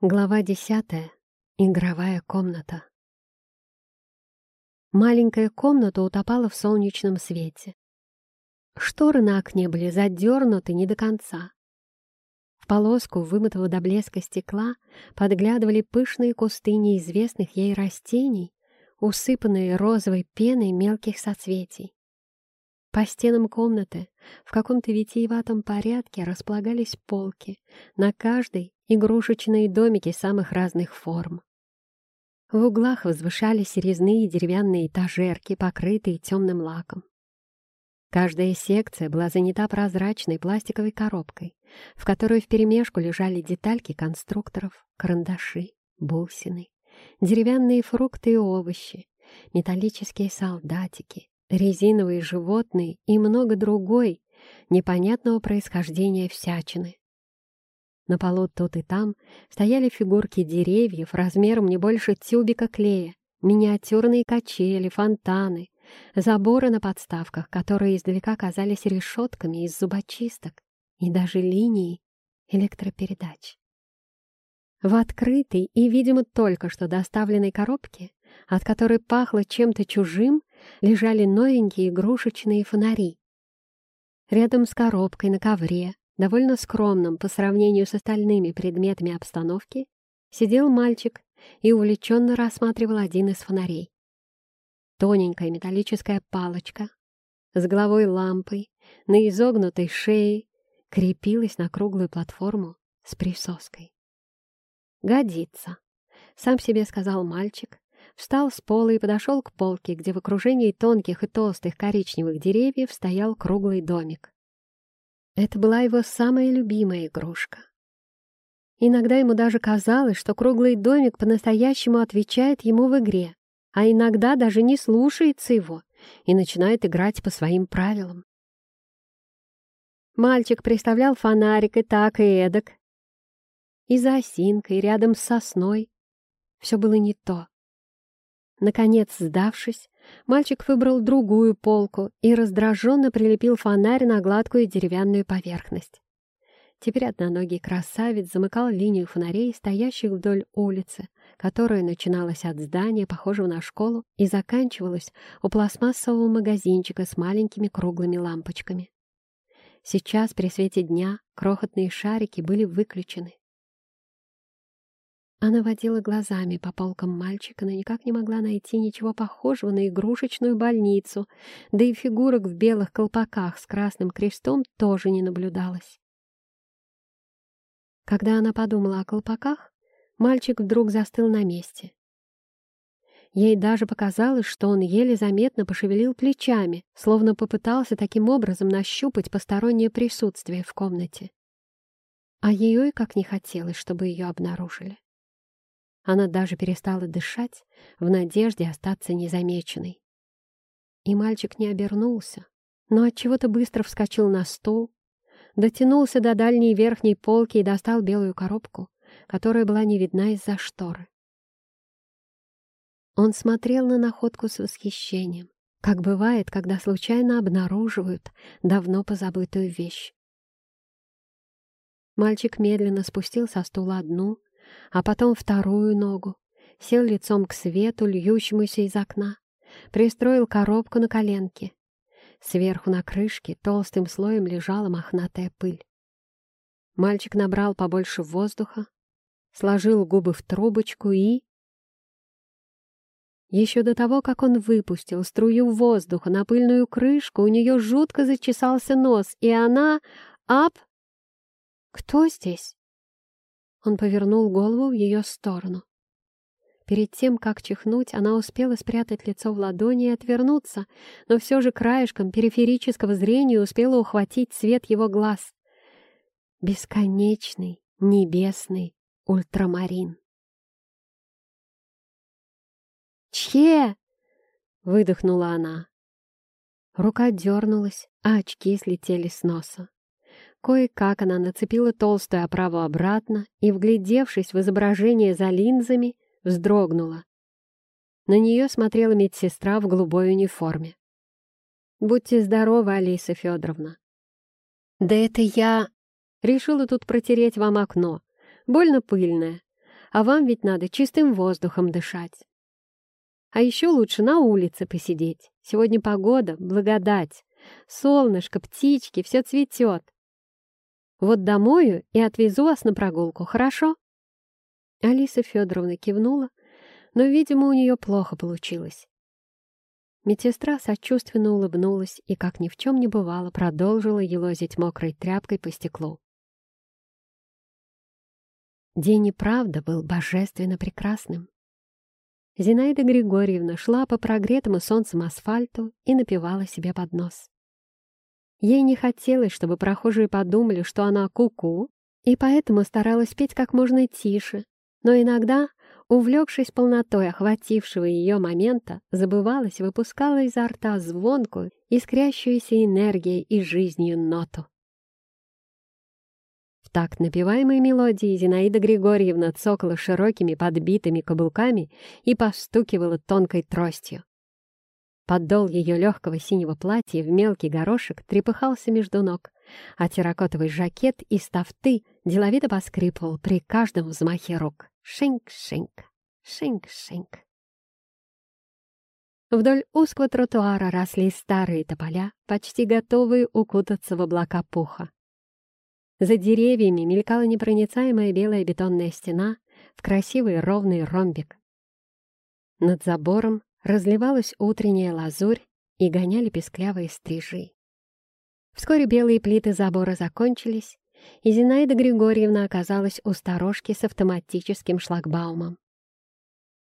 Глава десятая. Игровая комната. Маленькая комната утопала в солнечном свете. Шторы на окне были задернуты не до конца. В полоску вымытого до блеска стекла подглядывали пышные кусты неизвестных ей растений, усыпанные розовой пеной мелких соцветий. По стенам комнаты в каком-то витиеватом порядке располагались полки, на каждой игрушечные домики самых разных форм. В углах возвышались резные деревянные этажерки, покрытые темным лаком. Каждая секция была занята прозрачной пластиковой коробкой, в которой вперемешку лежали детальки конструкторов, карандаши, бусины, деревянные фрукты и овощи, металлические солдатики, резиновые животные и много другой, непонятного происхождения всячины. На полу тут и там стояли фигурки деревьев размером не больше тюбика клея, миниатюрные качели, фонтаны, заборы на подставках, которые издалека казались решетками из зубочисток и даже линии электропередач. В открытой и, видимо, только что доставленной коробке, от которой пахло чем-то чужим, лежали новенькие игрушечные фонари. Рядом с коробкой на ковре, довольно скромным по сравнению с остальными предметами обстановки, сидел мальчик и увлеченно рассматривал один из фонарей. Тоненькая металлическая палочка с головой лампой на изогнутой шее крепилась на круглую платформу с присоской. «Годится», — сам себе сказал мальчик, встал с пола и подошел к полке, где в окружении тонких и толстых коричневых деревьев стоял круглый домик. Это была его самая любимая игрушка. Иногда ему даже казалось, что круглый домик по-настоящему отвечает ему в игре, а иногда даже не слушается его и начинает играть по своим правилам. Мальчик представлял фонарик и так, и эдак, и за осинкой, рядом с сосной. Все было не то. Наконец, сдавшись, мальчик выбрал другую полку и раздраженно прилепил фонарь на гладкую деревянную поверхность. Теперь одноногий красавец замыкал линию фонарей, стоящих вдоль улицы, которая начиналась от здания, похожего на школу, и заканчивалась у пластмассового магазинчика с маленькими круглыми лампочками. Сейчас, при свете дня, крохотные шарики были выключены. Она водила глазами по полкам мальчика, но никак не могла найти ничего похожего на игрушечную больницу, да и фигурок в белых колпаках с красным крестом тоже не наблюдалось. Когда она подумала о колпаках, мальчик вдруг застыл на месте. Ей даже показалось, что он еле заметно пошевелил плечами, словно попытался таким образом нащупать постороннее присутствие в комнате. А ее и как не хотелось, чтобы ее обнаружили. Она даже перестала дышать в надежде остаться незамеченной. И мальчик не обернулся, но отчего-то быстро вскочил на стул, дотянулся до дальней верхней полки и достал белую коробку, которая была не видна из-за шторы. Он смотрел на находку с восхищением, как бывает, когда случайно обнаруживают давно позабытую вещь. Мальчик медленно спустил со стула одну, а потом вторую ногу, сел лицом к свету, льющемуся из окна, пристроил коробку на коленке. Сверху на крышке толстым слоем лежала мохнатая пыль. Мальчик набрал побольше воздуха, сложил губы в трубочку и... Еще до того, как он выпустил струю воздуха на пыльную крышку, у нее жутко зачесался нос, и она... Ап! Кто здесь? Он повернул голову в ее сторону. Перед тем, как чихнуть, она успела спрятать лицо в ладони и отвернуться, но все же краешком периферического зрения успела ухватить цвет его глаз. Бесконечный, небесный ультрамарин. «Че!» — выдохнула она. Рука дернулась, а очки слетели с носа. Кое-как она нацепила толстую оправу обратно и, вглядевшись в изображение за линзами, вздрогнула. На нее смотрела медсестра в голубой униформе. «Будьте здоровы, Алиса Федоровна». «Да это я...» «Решила тут протереть вам окно. Больно пыльное. а вам ведь надо чистым воздухом дышать. А еще лучше на улице посидеть. Сегодня погода, благодать. Солнышко, птички, все цветет. Вот домою и отвезу вас на прогулку, хорошо?» Алиса Федоровна кивнула, но, видимо, у нее плохо получилось. Медсестра сочувственно улыбнулась и, как ни в чем не бывало, продолжила елозить мокрой тряпкой по стеклу. День и правда был божественно прекрасным. Зинаида Григорьевна шла по прогретому солнцем асфальту и напевала себе под нос. Ей не хотелось, чтобы прохожие подумали, что она куку, -ку, и поэтому старалась петь как можно тише, но иногда, увлекшись полнотой охватившего ее момента, забывалась, выпускала изо рта звонкую, искрящуюся энергией и жизнью ноту. В такт напеваемой мелодии Зинаида Григорьевна цокала широкими подбитыми каблуками и постукивала тонкой тростью. Поддол ее легкого синего платья в мелкий горошек трепыхался между ног, а терракотовый жакет из тафты деловито поскрипывал при каждом взмахе рук. Шеньк-шеньк, шеньк-шеньк. Вдоль узкого тротуара росли старые тополя, почти готовые укутаться в облака пуха. За деревьями мелькала непроницаемая белая бетонная стена в красивый ровный ромбик. Над забором разливалась утренняя лазурь и гоняли песклявые стрижи. Вскоре белые плиты забора закончились, и Зинаида Григорьевна оказалась у сторожки с автоматическим шлагбаумом.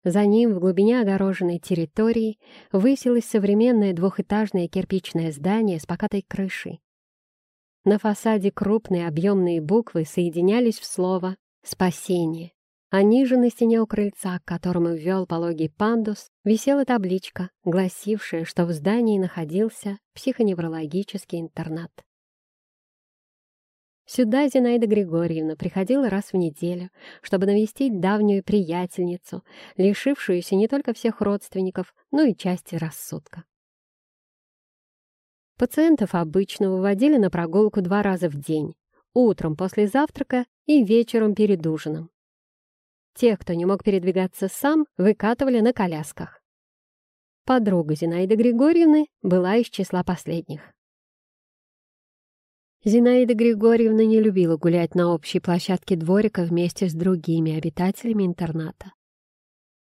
За ним, в глубине огороженной территории, высилось современное двухэтажное кирпичное здание с покатой крышей. На фасаде крупные объемные буквы соединялись в слово «Спасение». А ниже на стене у крыльца, к которому ввел пологий пандус, висела табличка, гласившая, что в здании находился психоневрологический интернат. Сюда Зинаида Григорьевна приходила раз в неделю, чтобы навестить давнюю приятельницу, лишившуюся не только всех родственников, но и части рассудка. Пациентов обычно выводили на прогулку два раза в день, утром после завтрака и вечером перед ужином. Тех, кто не мог передвигаться сам, выкатывали на колясках. Подруга Зинаиды Григорьевны была из числа последних. Зинаида Григорьевна не любила гулять на общей площадке дворика вместе с другими обитателями интерната.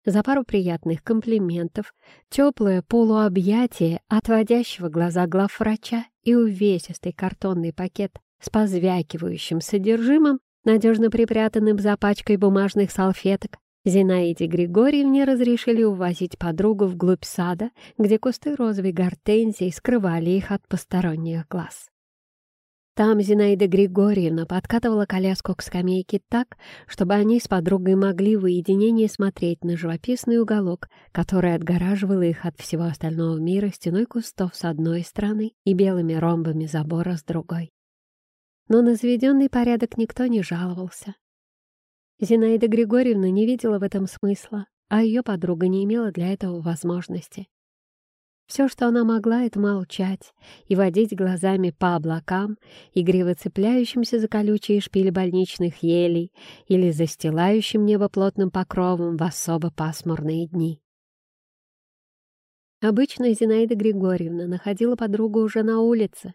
За пару приятных комплиментов, теплое полуобъятие отводящего глаза главврача и увесистый картонный пакет с позвякивающим содержимым, надежно припрятанным за пачкой бумажных салфеток, Зинаиде Григорьевне разрешили увозить подругу вглубь сада, где кусты розовой гортензии скрывали их от посторонних глаз. Там Зинаида Григорьевна подкатывала коляску к скамейке так, чтобы они с подругой могли в уединении смотреть на живописный уголок, который отгораживал их от всего остального мира стеной кустов с одной стороны и белыми ромбами забора с другой. Но на заведенный порядок никто не жаловался. Зинаида Григорьевна не видела в этом смысла, а ее подруга не имела для этого возможности. Все, что она могла, это молчать и водить глазами по облакам, игриво цепляющимся за колючие шпили больничных елей или застилающим небо плотным покровом в особо пасмурные дни. Обычно Зинаида Григорьевна находила подругу уже на улице.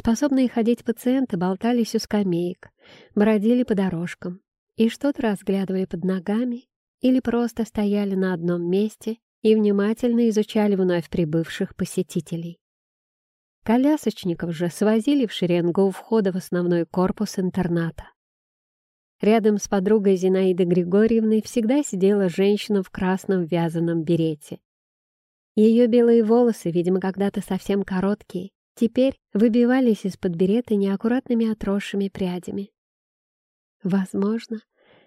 Способные ходить пациенты болтались у скамеек, бродили по дорожкам и что-то разглядывали под ногами или просто стояли на одном месте и внимательно изучали вновь прибывших посетителей. Колясочников же свозили в шеренгу у входа в основной корпус интерната. Рядом с подругой Зинаиды Григорьевной всегда сидела женщина в красном вязаном берете. Ее белые волосы, видимо, когда-то совсем короткие, теперь выбивались из-под берета неаккуратными отросшими прядями. Возможно,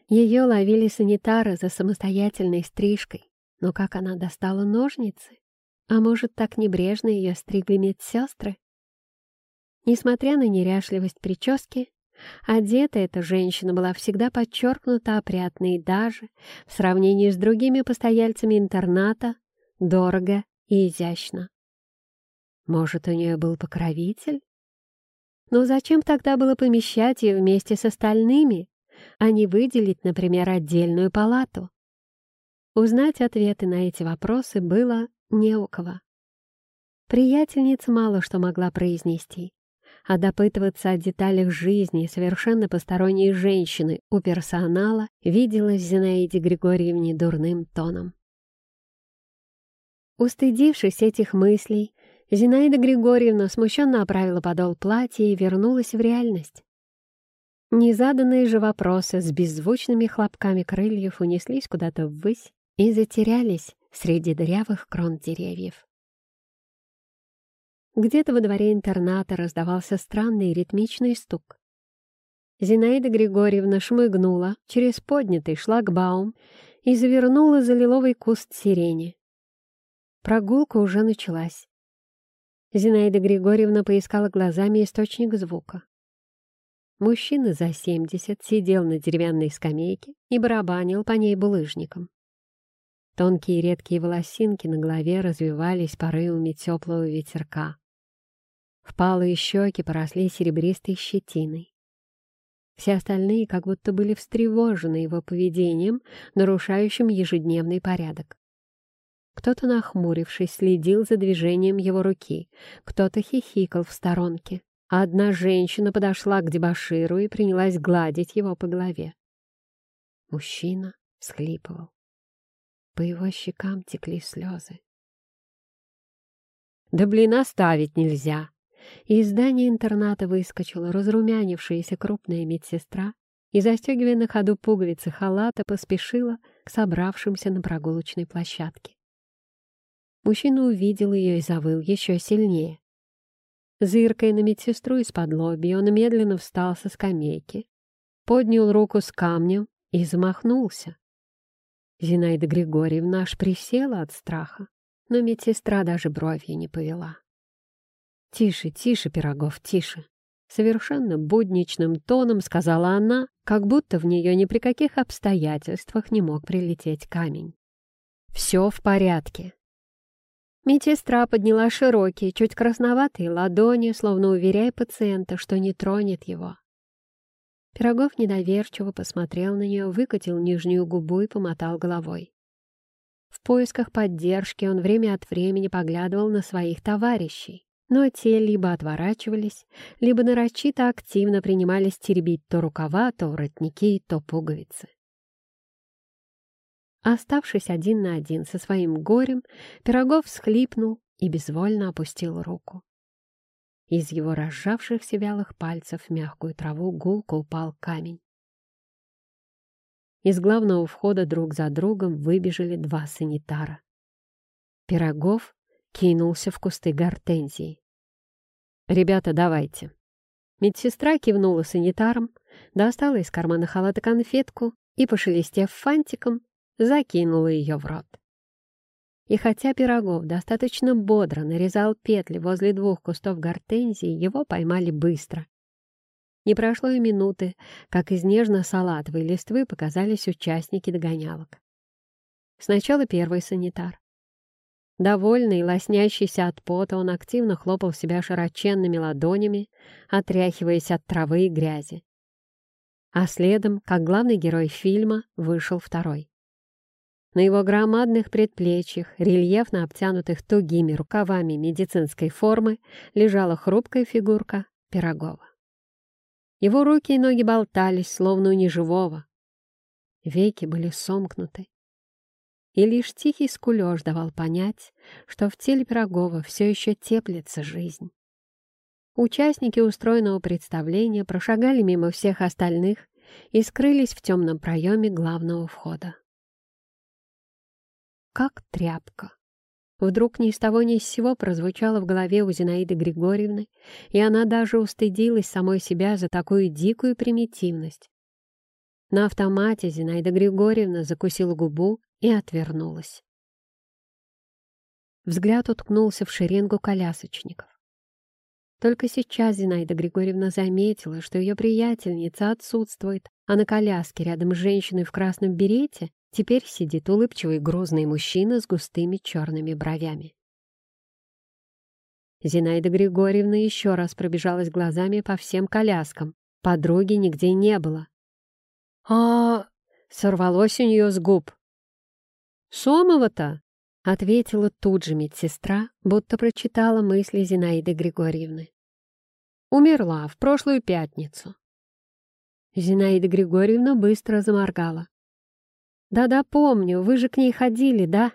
ее ловили санитары за самостоятельной стрижкой, но как она достала ножницы? А может, так небрежно ее стригли медсестры? Несмотря на неряшливость прически, одета эта женщина была всегда подчеркнута опрятной и даже, в сравнении с другими постояльцами интерната, дорого и изящно. Может, у нее был покровитель? Но зачем тогда было помещать ее вместе с остальными, а не выделить, например, отдельную палату? Узнать ответы на эти вопросы было не у кого. Приятельница мало что могла произнести, а допытываться о деталях жизни совершенно посторонней женщины у персонала виделась Зинаиде Григорьевне дурным тоном. Устыдившись этих мыслей, Зинаида Григорьевна смущенно оправила подол платья и вернулась в реальность. Незаданные же вопросы с беззвучными хлопками крыльев унеслись куда-то ввысь и затерялись среди дырявых крон деревьев. Где-то во дворе интерната раздавался странный ритмичный стук. Зинаида Григорьевна шмыгнула через поднятый шлагбаум и завернула за лиловый куст сирени. Прогулка уже началась. Зинаида Григорьевна поискала глазами источник звука. Мужчина за семьдесят сидел на деревянной скамейке и барабанил по ней булыжником. Тонкие редкие волосинки на голове развивались порывами теплого ветерка. Впалые щеки поросли серебристой щетиной. Все остальные как будто были встревожены его поведением, нарушающим ежедневный порядок. Кто-то, нахмурившись, следил за движением его руки, кто-то хихикал в сторонке, одна женщина подошла к дебоширу и принялась гладить его по голове. Мужчина схлипывал. По его щекам текли слезы. «Да блин, оставить нельзя!» Из здания интерната выскочила разрумянившаяся крупная медсестра и, застегивая на ходу пуговицы халата, поспешила к собравшимся на прогулочной площадке. Мужчина увидел ее и завыл еще сильнее. Зыркая на медсестру из-под лоби, он медленно встал со скамейки, поднял руку с камнем и замахнулся. Зинаида Григорьевна аж присела от страха, но медсестра даже бровью не повела. «Тише, тише, Пирогов, тише!» Совершенно будничным тоном сказала она, как будто в нее ни при каких обстоятельствах не мог прилететь камень. «Все в порядке. Медсестра подняла широкие, чуть красноватые ладони, словно уверяя пациента, что не тронет его. Пирогов недоверчиво посмотрел на нее, выкатил нижнюю губу и помотал головой. В поисках поддержки он время от времени поглядывал на своих товарищей, но те либо отворачивались, либо нарочито активно принимались теребить то рукава, то воротники, то пуговицы. Оставшись один на один со своим горем, Пирогов всхлипнул и безвольно опустил руку. Из его разжавшихся вялых пальцев в мягкую траву гулко упал камень. Из главного входа друг за другом выбежали два санитара. Пирогов кинулся в кусты гортензии. «Ребята, давайте!» Медсестра кивнула санитарам, достала из кармана халата конфетку и, пошелестев фантиком, закинула ее в рот. И хотя Пирогов достаточно бодро нарезал петли возле двух кустов гортензии, его поймали быстро. Не прошло и минуты, как из нежно-салатовой листвы показались участники догонялок. Сначала первый санитар. Довольный лоснящийся от пота, он активно хлопал себя широченными ладонями, отряхиваясь от травы и грязи. А следом, как главный герой фильма, вышел второй. На его громадных предплечьях, рельефно обтянутых тугими рукавами медицинской формы, лежала хрупкая фигурка Пирогова. Его руки и ноги болтались, словно у неживого. Веки были сомкнуты. И лишь тихий скулеж давал понять, что в теле Пирогова все еще теплится жизнь. Участники устроенного представления прошагали мимо всех остальных и скрылись в темном проеме главного входа как тряпка. Вдруг ни с того ни с сего прозвучало в голове у Зинаиды Григорьевны, и она даже устыдилась самой себя за такую дикую примитивность. На автомате Зинаида Григорьевна закусила губу и отвернулась. Взгляд уткнулся в шеренгу колясочников. Только сейчас Зинаида Григорьевна заметила, что ее приятельница отсутствует, а на коляске рядом с женщиной в красном берете Теперь сидит улыбчивый грозный мужчина с густыми черными бровями. Зинаида Григорьевна еще раз пробежалась глазами по всем коляскам. Подруги нигде не было. «А...» — сорвалось у нее с губ. «Сомова-то?» — ответила тут же медсестра, будто прочитала мысли Зинаиды Григорьевны. «Умерла в прошлую пятницу». Зинаида Григорьевна быстро заморгала. «Да-да, помню, вы же к ней ходили, да?»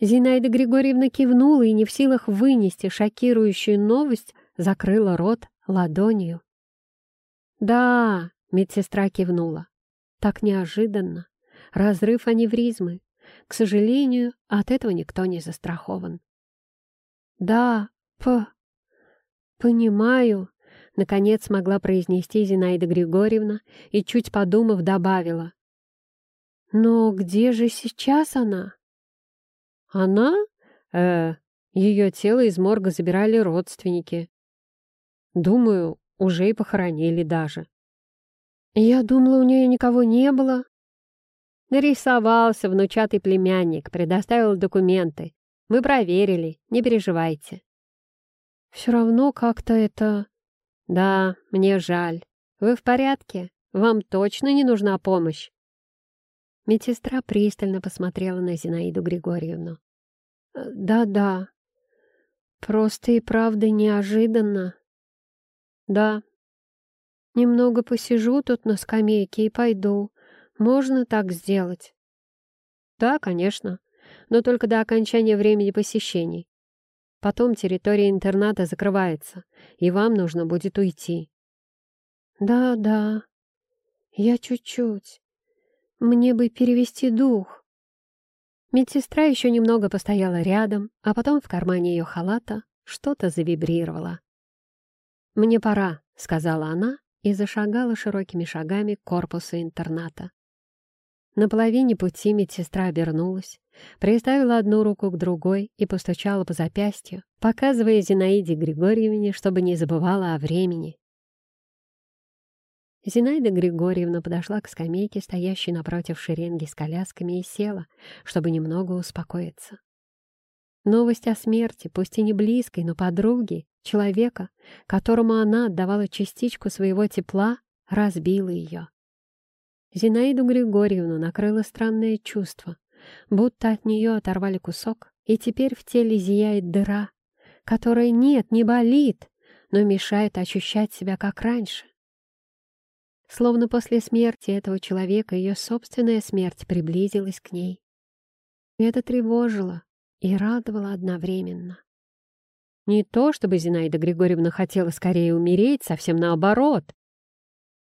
Зинаида Григорьевна кивнула и не в силах вынести шокирующую новость, закрыла рот ладонью. «Да», — медсестра кивнула, — «так неожиданно. Разрыв аневризмы. К сожалению, от этого никто не застрахован». «Да, п... понимаю», — наконец смогла произнести Зинаида Григорьевна и, чуть подумав, добавила. «Но где же сейчас она?» «Она? Э, ее тело из морга забирали родственники. Думаю, уже и похоронили даже. Я думала, у нее никого не было. Нарисовался внучатый племянник, предоставил документы. Мы проверили, не переживайте. Все равно как-то это... Да, мне жаль. Вы в порядке? Вам точно не нужна помощь? Медсестра пристально посмотрела на Зинаиду Григорьевну. «Да-да, просто и правда неожиданно. Да. Немного посижу тут на скамейке и пойду. Можно так сделать? Да, конечно, но только до окончания времени посещений. Потом территория интерната закрывается, и вам нужно будет уйти. Да, да. Я чуть-чуть. Мне бы перевести дух. Медсестра еще немного постояла рядом, а потом в кармане ее халата что-то завибрировало. «Мне пора», — сказала она и зашагала широкими шагами к корпусу интерната. На половине пути медсестра обернулась, приставила одну руку к другой и постучала по запястью, показывая Зинаиде Григорьевне, чтобы не забывала о времени. Зинаида Григорьевна подошла к скамейке, стоящей напротив шеренги с колясками, и села, чтобы немного успокоиться. Новость о смерти, пусть и не близкой, но подруги, человека, которому она отдавала частичку своего тепла, разбила ее. Зинаиду Григорьевну накрыло странное чувство, будто от нее оторвали кусок, и теперь в теле зияет дыра, которая нет, не болит, но мешает ощущать себя как раньше. Словно после смерти этого человека ее собственная смерть приблизилась к ней. Это тревожило, и радовало одновременно. Не то, чтобы Зинаида Григорьевна хотела скорее умереть, совсем наоборот.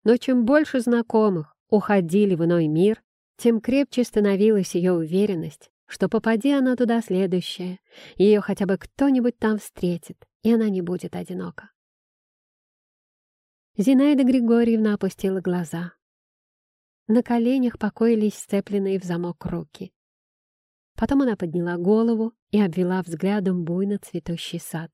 Но чем больше знакомых уходили в иной мир, тем крепче становилась ее уверенность, что попади она туда следующая, ее хотя бы кто-нибудь там встретит, и она не будет одинока. Зинаида Григорьевна опустила глаза. На коленях покоились сцепленные в замок руки. Потом она подняла голову и обвела взглядом буйно цветущий сад.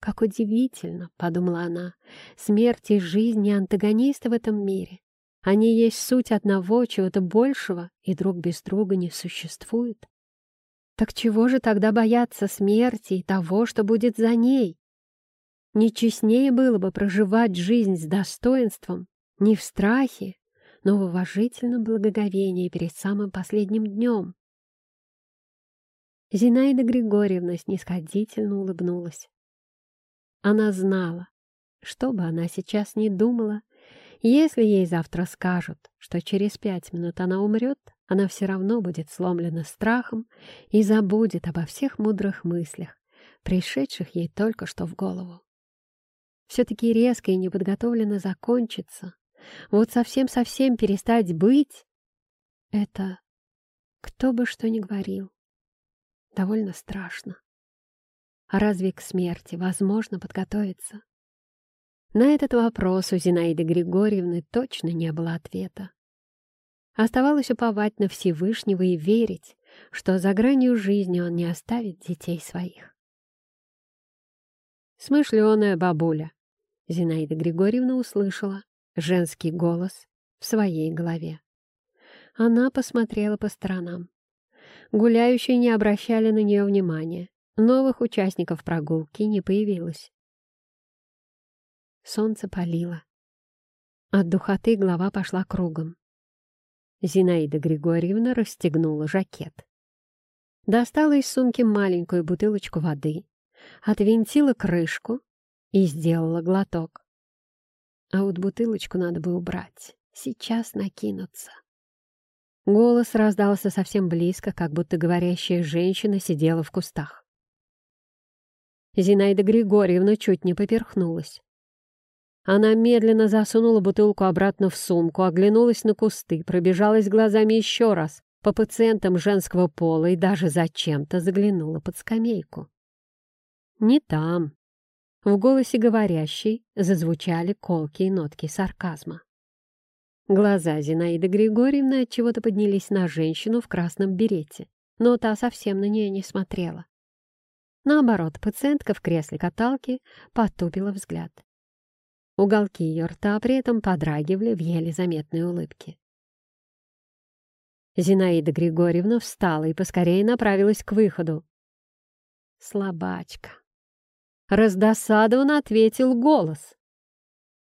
«Как удивительно!» — подумала она. «Смерть и жизнь не антагонисты в этом мире. Они есть суть одного, чего-то большего, и друг без друга не существует. Так чего же тогда бояться смерти и того, что будет за ней? Не честнее было бы проживать жизнь с достоинством, не в страхе, но в уважительном благоговении перед самым последним днем. Зинаида Григорьевна снисходительно улыбнулась. Она знала, что бы она сейчас ни думала, если ей завтра скажут, что через пять минут она умрет, она все равно будет сломлена страхом и забудет обо всех мудрых мыслях, пришедших ей только что в голову. Все-таки резко и неподготовленно закончится. Вот совсем-совсем перестать быть — это кто бы что ни говорил довольно страшно. А разве к смерти возможно подготовиться? На этот вопрос у Зинаиды Григорьевны точно не было ответа. Оставалось уповать на Всевышнего и верить, что за гранью жизни он не оставит детей своих. Смышленая бабуля. Зинаида Григорьевна услышала женский голос в своей голове. Она посмотрела по сторонам. Гуляющие не обращали на нее внимания. Новых участников прогулки не появилось. Солнце палило. От духоты голова пошла кругом. Зинаида Григорьевна расстегнула жакет. Достала из сумки маленькую бутылочку воды, отвинтила крышку и сделала глоток. А вот бутылочку надо бы убрать. Сейчас накинуться. Голос раздался совсем близко, как будто говорящая женщина сидела в кустах. Зинаида Григорьевна чуть не поперхнулась. Она медленно засунула бутылку обратно в сумку, оглянулась на кусты, пробежалась глазами еще раз по пациентам женского пола и даже зачем-то заглянула под скамейку. Не там. В голосе говорящей зазвучали колкие нотки сарказма. Глаза Зинаиды Григорьевны от чего-то поднялись на женщину в красном берете, но та совсем на нее не смотрела. Наоборот, пациентка в кресле каталки потупила взгляд. Уголки ее рта при этом подрагивали в еле заметной улыбке. Зинаида Григорьевна встала и поскорее направилась к выходу. «Слабачка!» Раздосадованно ответил голос.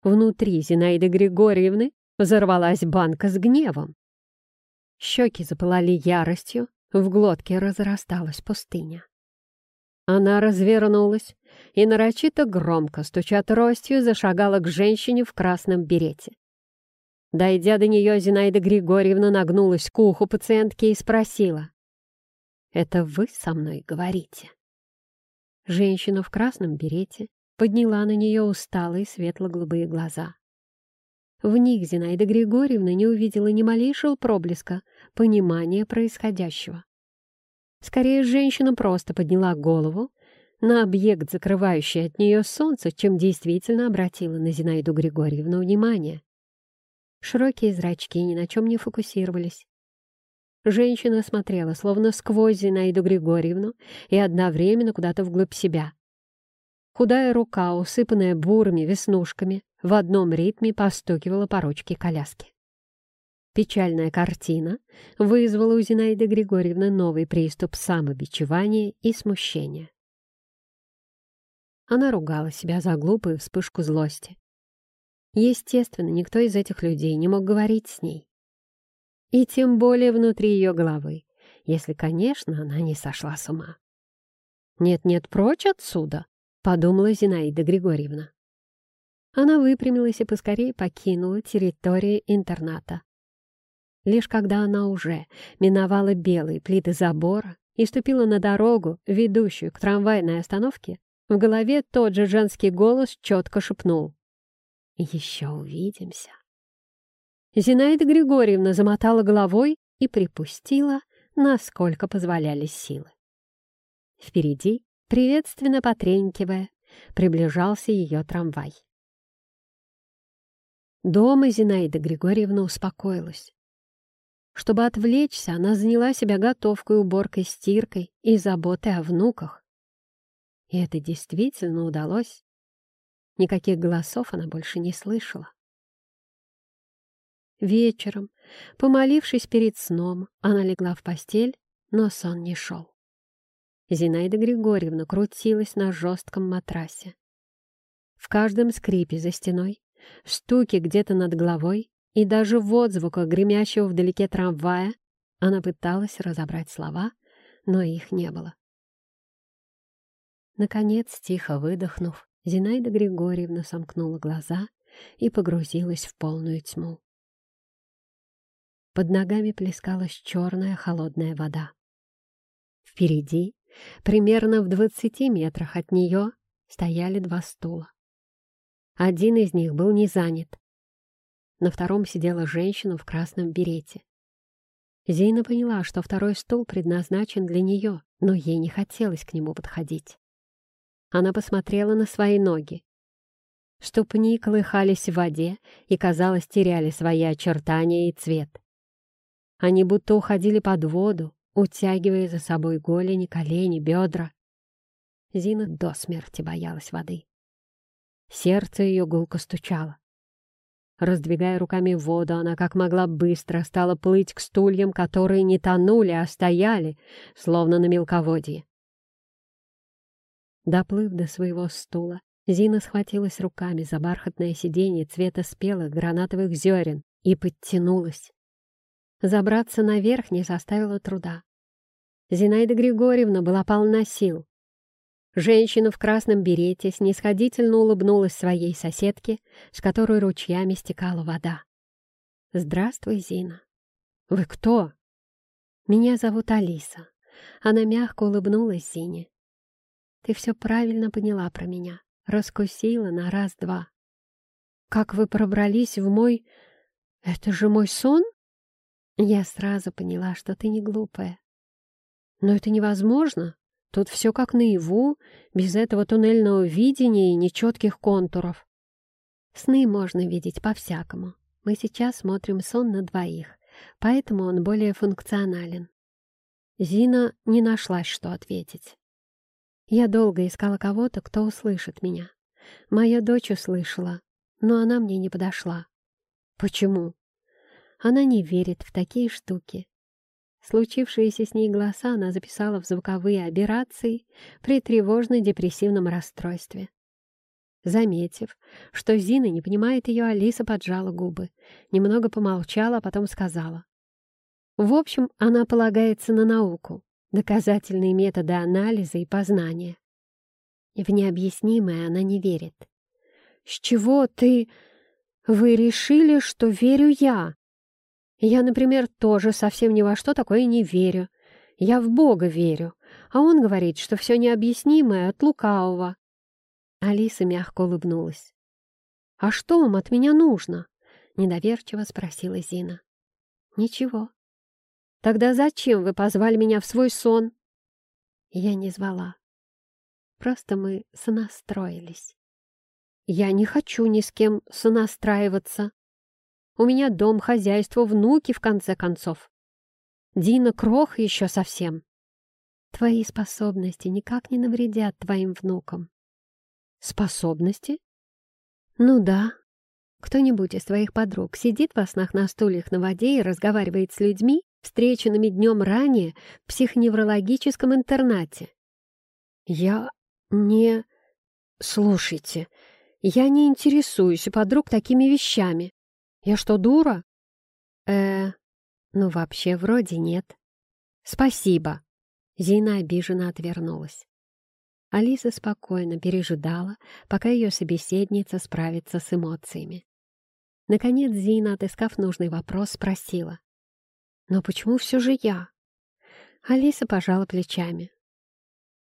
Внутри Зинаиды Григорьевны взорвалась банка с гневом. Щеки запылали яростью, в глотке разрасталась пустыня. Она развернулась и нарочито громко, стуча тростью, зашагала к женщине в красном берете. Дойдя до нее, Зинаида Григорьевна нагнулась к уху пациентки и спросила. «Это вы со мной говорите?» Женщина в красном берете подняла на нее усталые светло-голубые глаза. В них Зинаида Григорьевна не увидела ни малейшего проблеска понимания происходящего. Скорее, женщина просто подняла голову на объект, закрывающий от нее солнце, чем действительно обратила на Зинаиду Григорьевну внимание. Широкие зрачки ни на чем не фокусировались. Женщина смотрела, словно сквозь Зинаиду Григорьевну, и одновременно куда-то вглубь себя. Худая рука, усыпанная бурыми веснушками, в одном ритме постукивала по ручке коляски. Печальная картина вызвала у Зинаиды Григорьевны новый приступ самобичевания и смущения. Она ругала себя за глупую вспышку злости. Естественно, никто из этих людей не мог говорить с ней. И тем более внутри ее головы, если, конечно, она не сошла с ума. «Нет-нет, прочь отсюда!» — подумала Зинаида Григорьевна. Она выпрямилась и поскорее покинула территорию интерната. Лишь когда она уже миновала белые плиты забора и ступила на дорогу, ведущую к трамвайной остановке, в голове тот же женский голос четко шепнул. «Еще увидимся». Зинаида Григорьевна замотала головой и припустила, насколько позволяли силы. Впереди, приветственно потренькивая, приближался ее трамвай. Дома Зинаида Григорьевна успокоилась. Чтобы отвлечься, она заняла себя готовкой, уборкой, стиркой и заботой о внуках. И это действительно удалось. Никаких голосов она больше не слышала. Вечером, помолившись перед сном, она легла в постель, но сон не шел. Зинаида Григорьевна крутилась на жестком матрасе. В каждом скрипе за стеной, в стуке где-то над головой и даже в отзвуках гремящего вдалеке трамвая она пыталась разобрать слова, но их не было. Наконец, тихо выдохнув, Зинаида Григорьевна сомкнула глаза и погрузилась в полную тьму. Под ногами плескалась черная холодная вода. Впереди, примерно в двадцати метрах от нее, стояли два стула. Один из них был не занят, на втором сидела женщина в красном берете. Зина поняла, что второй стул предназначен для нее, но ей не хотелось к нему подходить. Она посмотрела на свои ноги. Ступни колыхались в воде и, казалось, теряли свои очертания и цвет. Они будто уходили под воду, утягивая за собой голени, колени, бедра. Зина до смерти боялась воды. Сердце ее гулко стучало. Раздвигая руками воду, она как могла быстро стала плыть к стульям, которые не тонули, а стояли, словно на мелководье. Доплыв до своего стула, Зина схватилась руками за бархатное сиденье цвета спелых гранатовых зерен и подтянулась. Забраться наверх не составило труда. Зинаида Григорьевна была полна сил. Женщина в красном берете снисходительно улыбнулась своей соседке, с которой ручьями стекала вода. «Здравствуй, Зина». «Вы кто?» «Меня зовут Алиса». Она мягко улыбнулась Зине. «Ты все правильно поняла про меня. Раскусила на раз-два». «Как вы пробрались в мой... Это же мой сон?» Я сразу поняла, что ты не глупая. Но это невозможно. Тут все как наяву, без этого туннельного видения и нечетких контуров. Сны можно видеть по-всякому. Мы сейчас смотрим сон на двоих, поэтому он более функционален. Зина не нашлась, что ответить. Я долго искала кого-то, кто услышит меня. Моя дочь услышала, но она мне не подошла. Почему? Она не верит в такие штуки. Случившиеся с ней голоса она записала в звуковые операции при тревожно-депрессивном расстройстве. Заметив, что Зина не понимает ее, Алиса поджала губы, немного помолчала, а потом сказала. В общем, она полагается на науку, доказательные методы анализа и познания. В необъяснимое она не верит. «С чего ты... Вы решили, что верю я?» Я, например, тоже совсем ни во что такое не верю. Я в Бога верю, а он говорит, что все необъяснимое от лукавого. Алиса мягко улыбнулась. «А что вам от меня нужно?» — недоверчиво спросила Зина. «Ничего». «Тогда зачем вы позвали меня в свой сон?» Я не звала. Просто мы сонастроились. «Я не хочу ни с кем сонастраиваться», у меня дом, хозяйство, внуки, в конце концов. Дина крох еще совсем. Твои способности никак не навредят твоим внукам. Способности? Ну да. Кто-нибудь из твоих подруг сидит во снах на стульях на воде и разговаривает с людьми, встреченными днем ранее в психоневрологическом интернате. Я не... Слушайте, я не интересуюсь у подруг такими вещами. Я что, дура? Э, ну вообще вроде нет. Спасибо. Зина обиженно отвернулась. Алиса спокойно пережидала, пока ее собеседница справится с эмоциями. Наконец Зина, отыскав нужный вопрос, спросила. «Но почему все же я?» Алиса пожала плечами.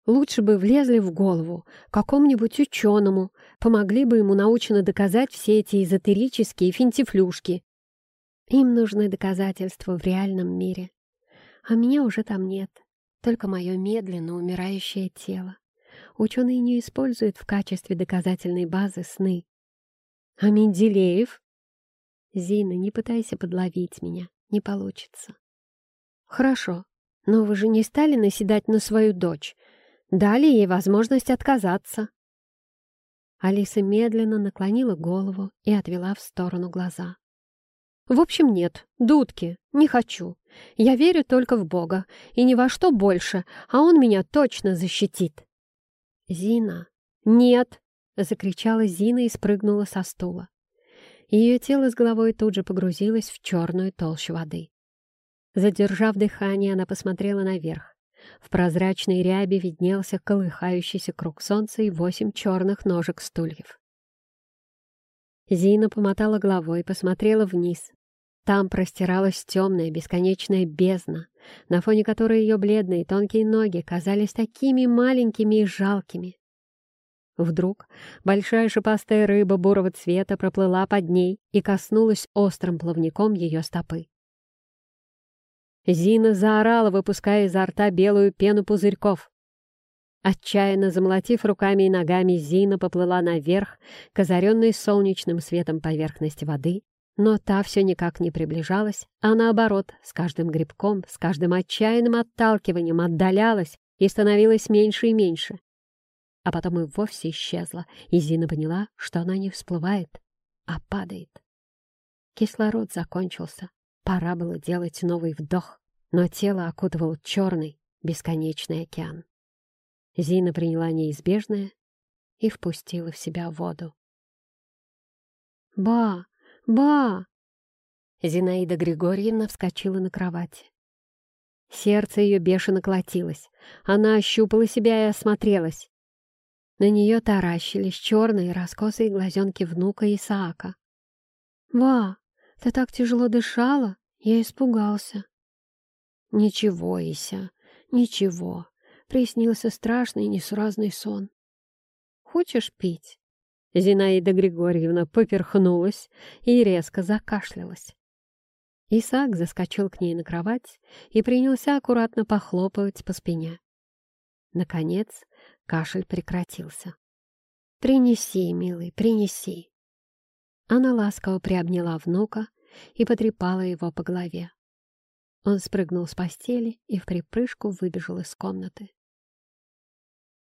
Лучше бы влезли в голову какому-нибудь ученому, помогли бы ему научно доказать все эти эзотерические финтифлюшки. Им нужны доказательства в реальном мире. А меня уже там нет, только мое медленно умирающее тело. Ученые не используют в качестве доказательной базы сны. А Менделеев? Зина, не пытайся подловить меня, не получится. Хорошо, но вы же не стали наседать на свою дочь, дали ей возможность отказаться. Алиса медленно наклонила голову и отвела в сторону глаза. «В общем, нет, дудки, не хочу. Я верю только в Бога, и ни во что больше, а Он меня точно защитит». «Зина!» «Нет!» — закричала Зина и спрыгнула со стула. Ее тело с головой тут же погрузилось в черную толщу воды. Задержав дыхание, она посмотрела наверх. В прозрачной ряби виднелся колыхающийся круг солнца и восемь черных ножек стульев. Зина помотала головой и посмотрела вниз. Там простиралась темная бесконечная бездна, на фоне которой ее бледные тонкие ноги казались такими маленькими и жалкими. Вдруг большая шипастая рыба бурого цвета проплыла под ней и коснулась острым плавником ее стопы. Зина заорала, выпуская изо рта белую пену пузырьков. Отчаянно замолотив руками и ногами, Зина поплыла наверх к солнечным светом поверхности воды, но та все никак не приближалась, а наоборот, с каждым грибком, с каждым отчаянным отталкиванием отдалялась и становилась меньше и меньше. А потом и вовсе исчезла, и Зина поняла, что она не всплывает, а падает. Кислород закончился, пора было делать новый вдох но тело окутывал черный, бесконечный океан. Зина приняла неизбежное и впустила в себя воду. «Ба! Ба!» Зинаида Григорьевна вскочила на кровати. Сердце ее бешено колотилось. Она ощупала себя и осмотрелась. На нее таращились черные раскосые глазенки внука Исаака. «Ба, ты так тяжело дышала, я испугался». «Ничего, Ися, ничего. Приснился страшный несуразный сон. Хочешь пить?» Зинаида Григорьевна поперхнулась и резко закашлялась. Исаак заскочил к ней на кровать и принялся аккуратно похлопывать по спине. Наконец кашель прекратился. «Принеси, милый, принеси!» Она ласково приобняла внука и потрепала его по голове. Он спрыгнул с постели и в припрыжку выбежал из комнаты.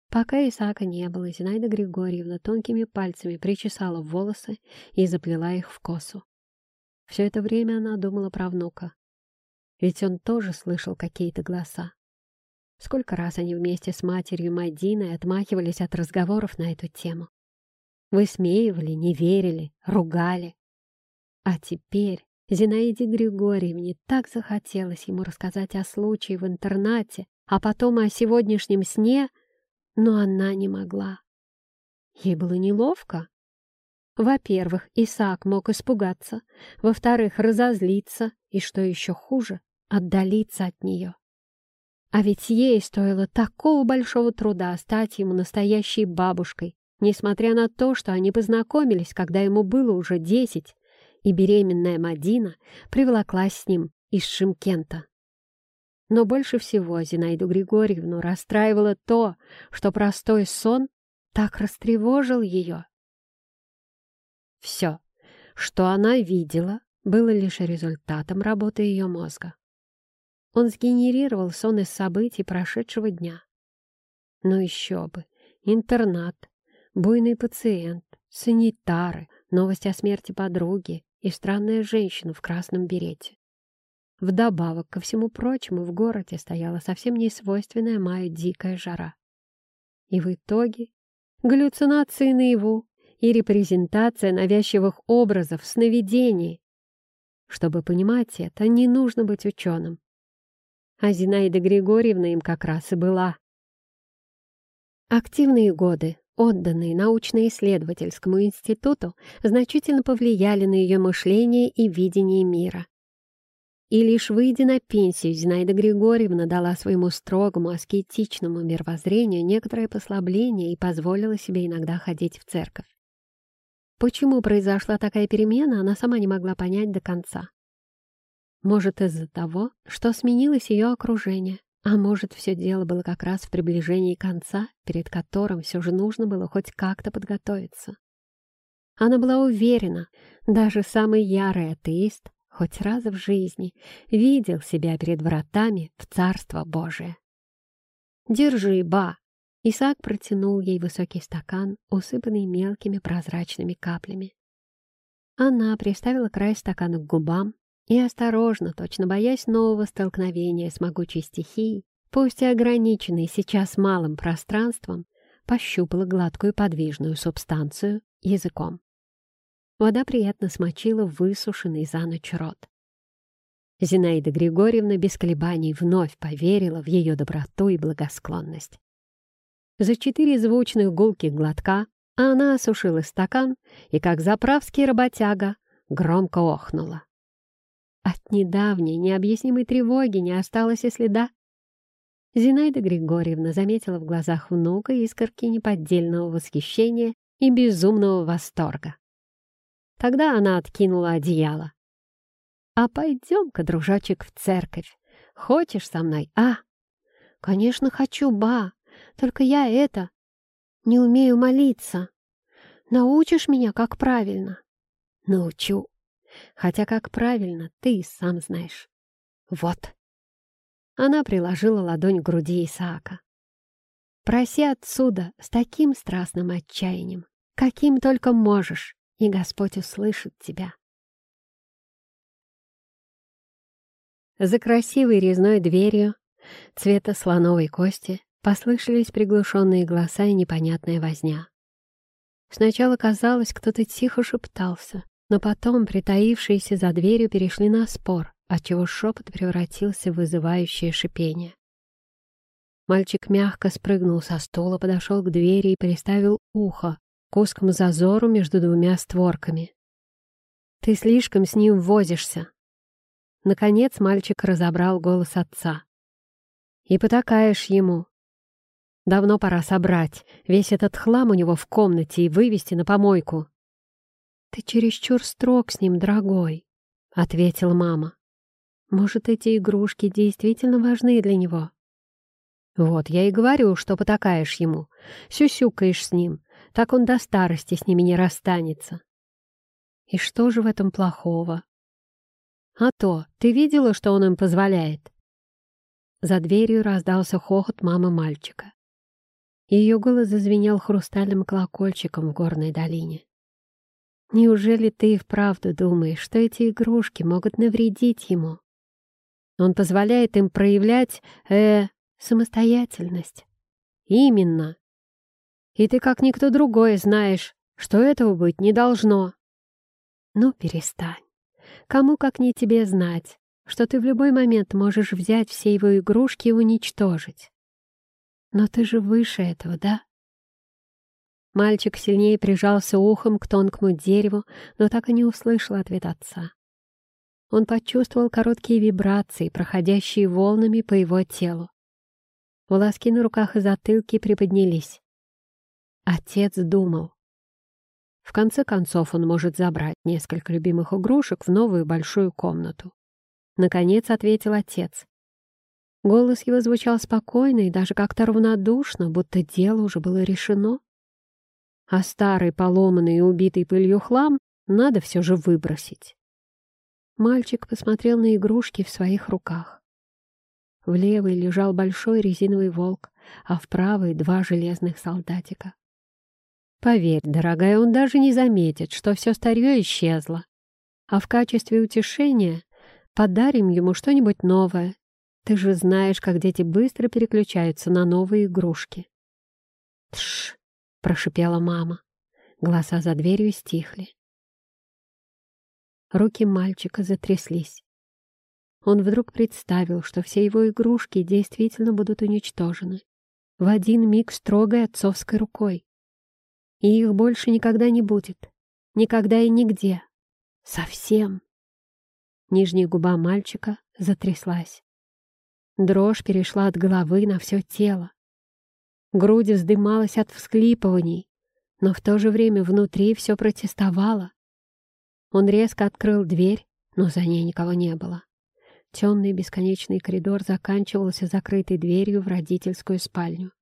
Пока Исаака не было, Зинаида Григорьевна тонкими пальцами причесала волосы и заплела их в косу. Все это время она думала про внука. Ведь он тоже слышал какие-то голоса. Сколько раз они вместе с матерью Мадиной отмахивались от разговоров на эту тему. Высмеивали, не верили, ругали. А теперь Зинаиде Григорьевне так захотелось ему рассказать о случае в интернате, а потом о сегодняшнем сне — но она не могла. Ей было неловко. Во-первых, Исаак мог испугаться, во-вторых, разозлиться и, что еще хуже, отдалиться от нее. А ведь ей стоило такого большого труда стать ему настоящей бабушкой, несмотря на то, что они познакомились, когда ему было уже десять, и беременная Мадина привлеклась с ним из Шимкента. Но больше всего Зинаиду Григорьевну расстраивало то, что простой сон так растревожил ее. Все, что она видела, было лишь результатом работы ее мозга. Он сгенерировал сон из событий прошедшего дня. Но еще бы, интернат, буйный пациент, санитары, новость о смерти подруги и странная женщина в красном берете. Вдобавок ко всему прочему в городе стояла совсем не свойственная маю дикая жара. И в итоге галлюцинации наяву и репрезентация навязчивых образов сновидений. Чтобы понимать это, не нужно быть ученым. А Зинаида Григорьевна им как раз и была. Активные годы, отданные научно-исследовательскому институту, значительно повлияли на ее мышление и видение мира. И лишь выйдя на пенсию, Зинаида Григорьевна дала своему строгому аскетичному мировоззрению некоторое послабление и позволила себе иногда ходить в церковь. Почему произошла такая перемена, она сама не могла понять до конца. Может, из-за того, что сменилось ее окружение, а может, все дело было как раз в приближении конца, перед которым все же нужно было хоть как-то подготовиться. Она была уверена, даже самый ярый атеист хоть раз в жизни видел себя перед вратами в Царство Божие. «Держи, ба!» Исаак протянул ей высокий стакан, усыпанный мелкими прозрачными каплями. Она приставила край стакана к губам и осторожно, точно боясь нового столкновения с могучей стихией, пусть и ограниченной сейчас малым пространством, пощупала гладкую подвижную субстанцию языком. Вода приятно смочила высушенный за ночь рот. Зинаида Григорьевна без колебаний вновь поверила в ее доброту и благосклонность. За четыре звучных гулких глотка она осушила стакан и, как заправский работяга, громко охнула. От недавней необъяснимой тревоги не осталось и следа. Зинаида Григорьевна заметила в глазах внука искорки неподдельного восхищения и безумного восторга. Тогда она откинула одеяло. «А пойдем-ка, дружочек, в церковь. Хочешь со мной, а?» «Конечно, хочу, ба. Только я это... не умею молиться. Научишь меня, как правильно?» «Научу. Хотя как правильно, ты сам знаешь. Вот». Она приложила ладонь к груди Исаака. «Проси отсюда с таким страстным отчаянием, каким только можешь, и Господь услышит тебя. За красивой резной дверью цвета слоновой кости послышались приглушенные голоса и непонятная возня. Сначала казалось, кто-то тихо шептался, но потом притаившиеся за дверью перешли на спор, отчего шепот превратился в вызывающее шипение. Мальчик мягко спрыгнул со стула, подошел к двери и приставил ухо к узкому зазору между двумя створками. «Ты слишком с ним возишься!» Наконец мальчик разобрал голос отца. «И потакаешь ему. Давно пора собрать весь этот хлам у него в комнате и вывести на помойку». «Ты чересчур строг с ним, дорогой», — ответила мама. «Может, эти игрушки действительно важны для него?» Вот, я и говорю, что потакаешь ему, сюсюкаешь с ним, так он до старости с ними не расстанется. И что же в этом плохого? А то, ты видела, что он им позволяет? За дверью раздался хохот мамы мальчика. Ее голос зазвенел хрустальным колокольчиком в горной долине. Неужели ты и вправду думаешь, что эти игрушки могут навредить ему? Он позволяет им проявлять, э, Самостоятельность. Именно. И ты, как никто другой, знаешь, что этого быть не должно. Ну, перестань. Кому, как не тебе, знать, что ты в любой момент можешь взять все его игрушки и уничтожить. Но ты же выше этого, да? Мальчик сильнее прижался ухом к тонкому дереву, но так и не услышал ответ отца. Он почувствовал короткие вибрации, проходящие волнами по его телу. Волоски на руках и затылке приподнялись. Отец думал. В конце концов он может забрать несколько любимых игрушек в новую большую комнату. Наконец ответил отец. Голос его звучал спокойно и даже как-то равнодушно, будто дело уже было решено. А старый, поломанный и убитый пылью хлам надо все же выбросить. Мальчик посмотрел на игрушки в своих руках. В левой лежал большой резиновый волк, а в правой — два железных солдатика. Поверь, дорогая, он даже не заметит, что все старье исчезло. А в качестве утешения подарим ему что-нибудь новое. Ты же знаешь, как дети быстро переключаются на новые игрушки. «Тш!» — прошипела мама. Глаза за дверью стихли. Руки мальчика затряслись. Он вдруг представил, что все его игрушки действительно будут уничтожены. В один миг строгой отцовской рукой. И их больше никогда не будет. Никогда и нигде. Совсем. Нижняя губа мальчика затряслась. Дрожь перешла от головы на все тело. Грудь вздымалась от всклипываний, но в то же время внутри все протестовало. Он резко открыл дверь, но за ней никого не было. Темный бесконечный коридор заканчивался закрытой дверью в родительскую спальню.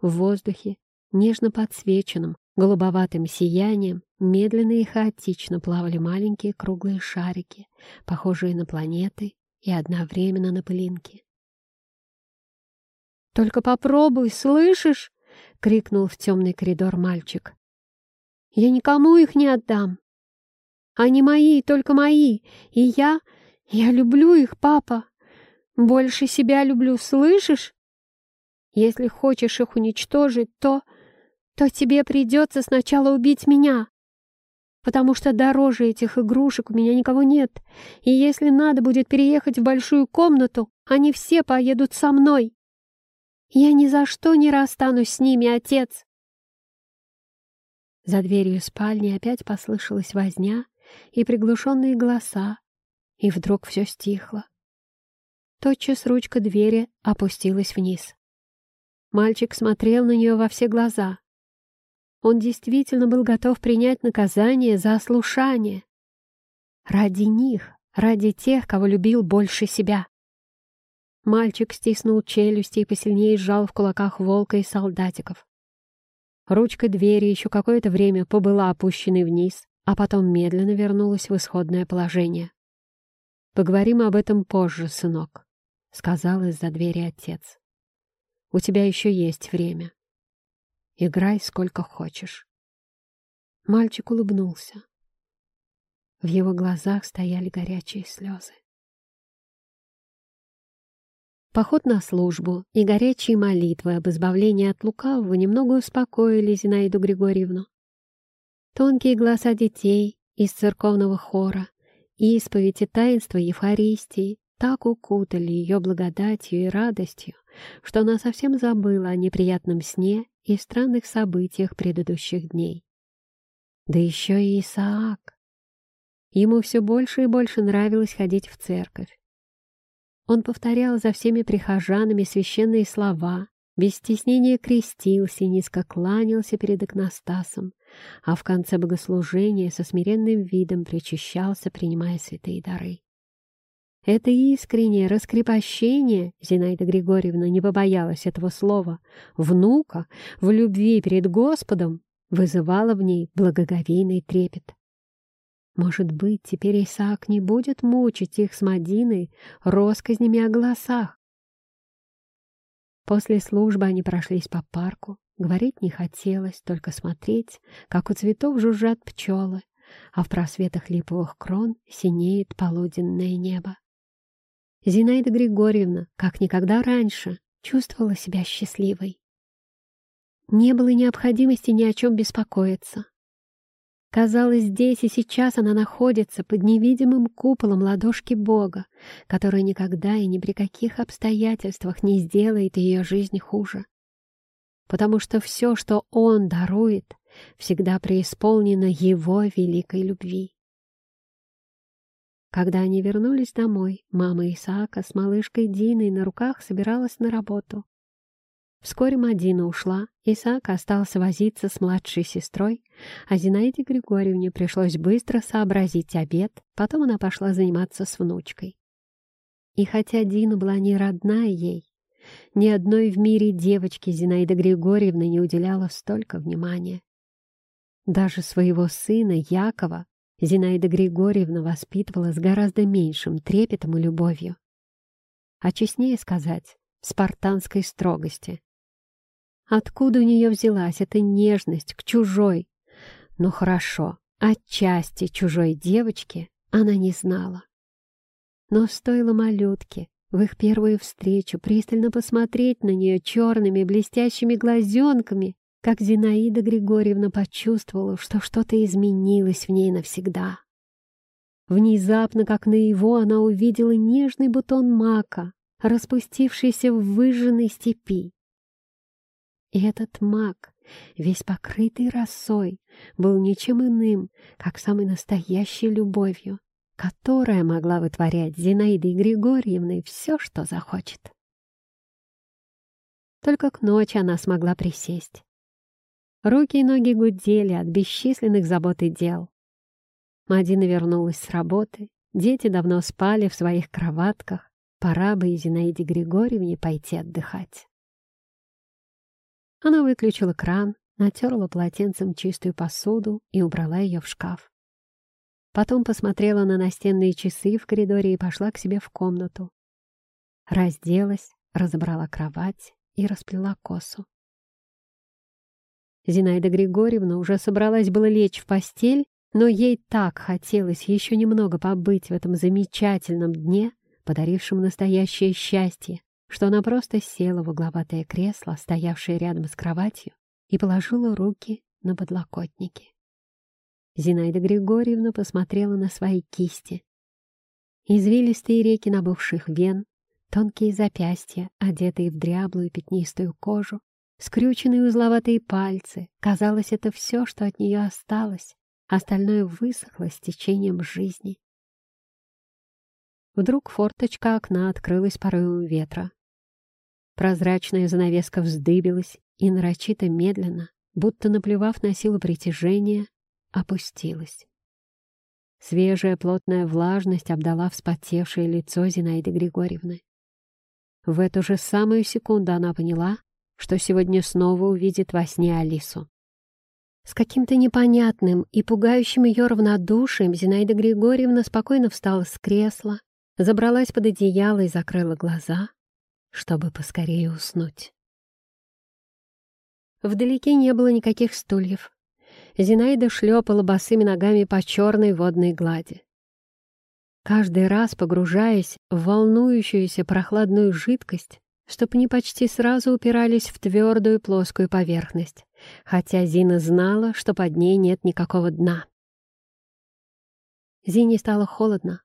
В воздухе, нежно подсвеченном, голубоватым сиянием, медленно и хаотично плавали маленькие круглые шарики, похожие на планеты и одновременно на пылинки. «Только попробуй, слышишь?» — крикнул в темный коридор мальчик. «Я никому их не отдам. Они мои, только мои, и я я люблю их, папа. Больше себя люблю, слышишь? Если хочешь их уничтожить, то... то тебе придется сначала убить меня. Потому что дороже этих игрушек у меня никого нет. И если надо будет переехать в большую комнату, они все поедут со мной. Я ни за что не расстанусь с ними, отец. За дверью спальни опять послышалась возня и приглушенные голоса, и вдруг все стихло. Тотчас ручка двери опустилась вниз. Мальчик смотрел на нее во все глаза. Он действительно был готов принять наказание за ослушание. Ради них, ради тех, кого любил больше себя. Мальчик стиснул челюсти и посильнее сжал в кулаках волка и солдатиков. Ручка двери еще какое-то время побыла опущенной вниз, а потом медленно вернулась в исходное положение. «Поговорим об этом позже, сынок», — сказал из-за двери отец. «У тебя еще есть время. Играй сколько хочешь». Мальчик улыбнулся. В его глазах стояли горячие слезы. Поход на службу и горячие молитвы об избавлении от лукавого немного успокоили Зинаиду Григорьевну. Тонкие голоса детей из церковного хора, исповедь и таинство Евхаристии так укутали ее благодатью и радостью, что она совсем забыла о неприятном сне и странных событиях предыдущих дней. Да еще и Исаак. Ему все больше и больше нравилось ходить в церковь. Он повторял за всеми прихожанами священные слова, без стеснения крестился низко кланялся перед икностасом, а в конце богослужения со смиренным видом причащался, принимая святые дары. Это искреннее раскрепощение, Зинаида Григорьевна не побоялась этого слова, внука в любви перед Господом вызывало в ней благоговейный трепет. Может быть, теперь Исаак не будет мучить их с Мадиной россказнями о голосах. После службы они прошлись по парку. Говорить не хотелось, только смотреть, как у цветов жужжат пчелы, а в просветах липовых крон синеет полуденное небо. Зинаида Григорьевна, как никогда раньше, чувствовала себя счастливой. Не было необходимости ни о чем беспокоиться. Казалось, здесь и сейчас она находится под невидимым куполом ладошки Бога, который никогда и ни при каких обстоятельствах не сделает ее жизнь хуже. Потому что все, что Он дарует, всегда преисполнено Его великой любви. Когда они вернулись домой, мама Исаака с малышкой Диной на руках собиралась на работу. Вскоре Мадина ушла, Исаак остался возиться с младшей сестрой, а Зинаиде Григорьевне пришлось быстро сообразить обед, потом она пошла заниматься с внучкой. И хотя Дина была не родная ей, ни одной в мире девочке Зинаида Григорьевна не уделяла столько внимания. Даже своего сына Якова Зинаида Григорьевна воспитывала с гораздо меньшим трепетом и любовью. А честнее сказать, в спартанской строгости. Откуда у нее взялась эта нежность к чужой? Ну хорошо, отчасти чужой девочки она не знала. Но стоило малютке в их первую встречу пристально посмотреть на нее черными блестящими глазенками, как Зинаида Григорьевна почувствовала, что что-то изменилось в ней навсегда. Внезапно, как наяву, она увидела нежный бутон мака, распустившийся в выжженной степи. И этот маг, весь покрытый росой, был ничем иным, как самой настоящей любовью, которая могла вытворять Зинаидой Григорьевной все, что захочет. Только к ночи она смогла присесть. Руки и ноги гудели от бесчисленных забот и дел. Мадина вернулась с работы, дети давно спали в своих кроватках, пора бы и Зинаиде Григорьевне пойти отдыхать. Она выключила кран, натерла полотенцем чистую посуду и убрала ее в шкаф. Потом посмотрела на настенные часы в коридоре и пошла к себе в комнату. Разделась, разобрала кровать и расплела косу. Зинаида Григорьевна уже собралась было лечь в постель, но ей так хотелось еще немного побыть в этом замечательном дне, подарившем настоящее счастье, что она просто села в угловатое кресло, стоявшее рядом с кроватью, и положила руки на подлокотники. Зинаида Григорьевна посмотрела на свои кисти. Извилистые реки набывших вен, тонкие запястья, одетые в дряблую пятнистую кожу, скрюченные узловатые пальцы. Казалось, это все, что от нее осталось. Остальное высохло с течением жизни. Вдруг форточка окна открылась порывом ветра. Прозрачная занавеска вздыбилась и нарочито медленно, будто наплевав на силу притяжения, опустилась. Свежая плотная влажность обдала вспотевшее лицо Зинаиды Григорьевны. В эту же самую секунду она поняла, что сегодня снова увидит во сне Алису. С каким-то непонятным и пугающим ее равнодушием Зинаида Григорьевна спокойно встала с кресла, забралась под одеяло и закрыла глаза, чтобы поскорее уснуть. Вдалеке не было никаких стульев. Зинаида шлепала босыми ногами по черной водной глади. Каждый раз погружаясь в волнующуюся прохладную жидкость, Ступни почти сразу упирались в твердую плоскую поверхность, хотя Зина знала, что под ней нет никакого дна. Зине стало холодно.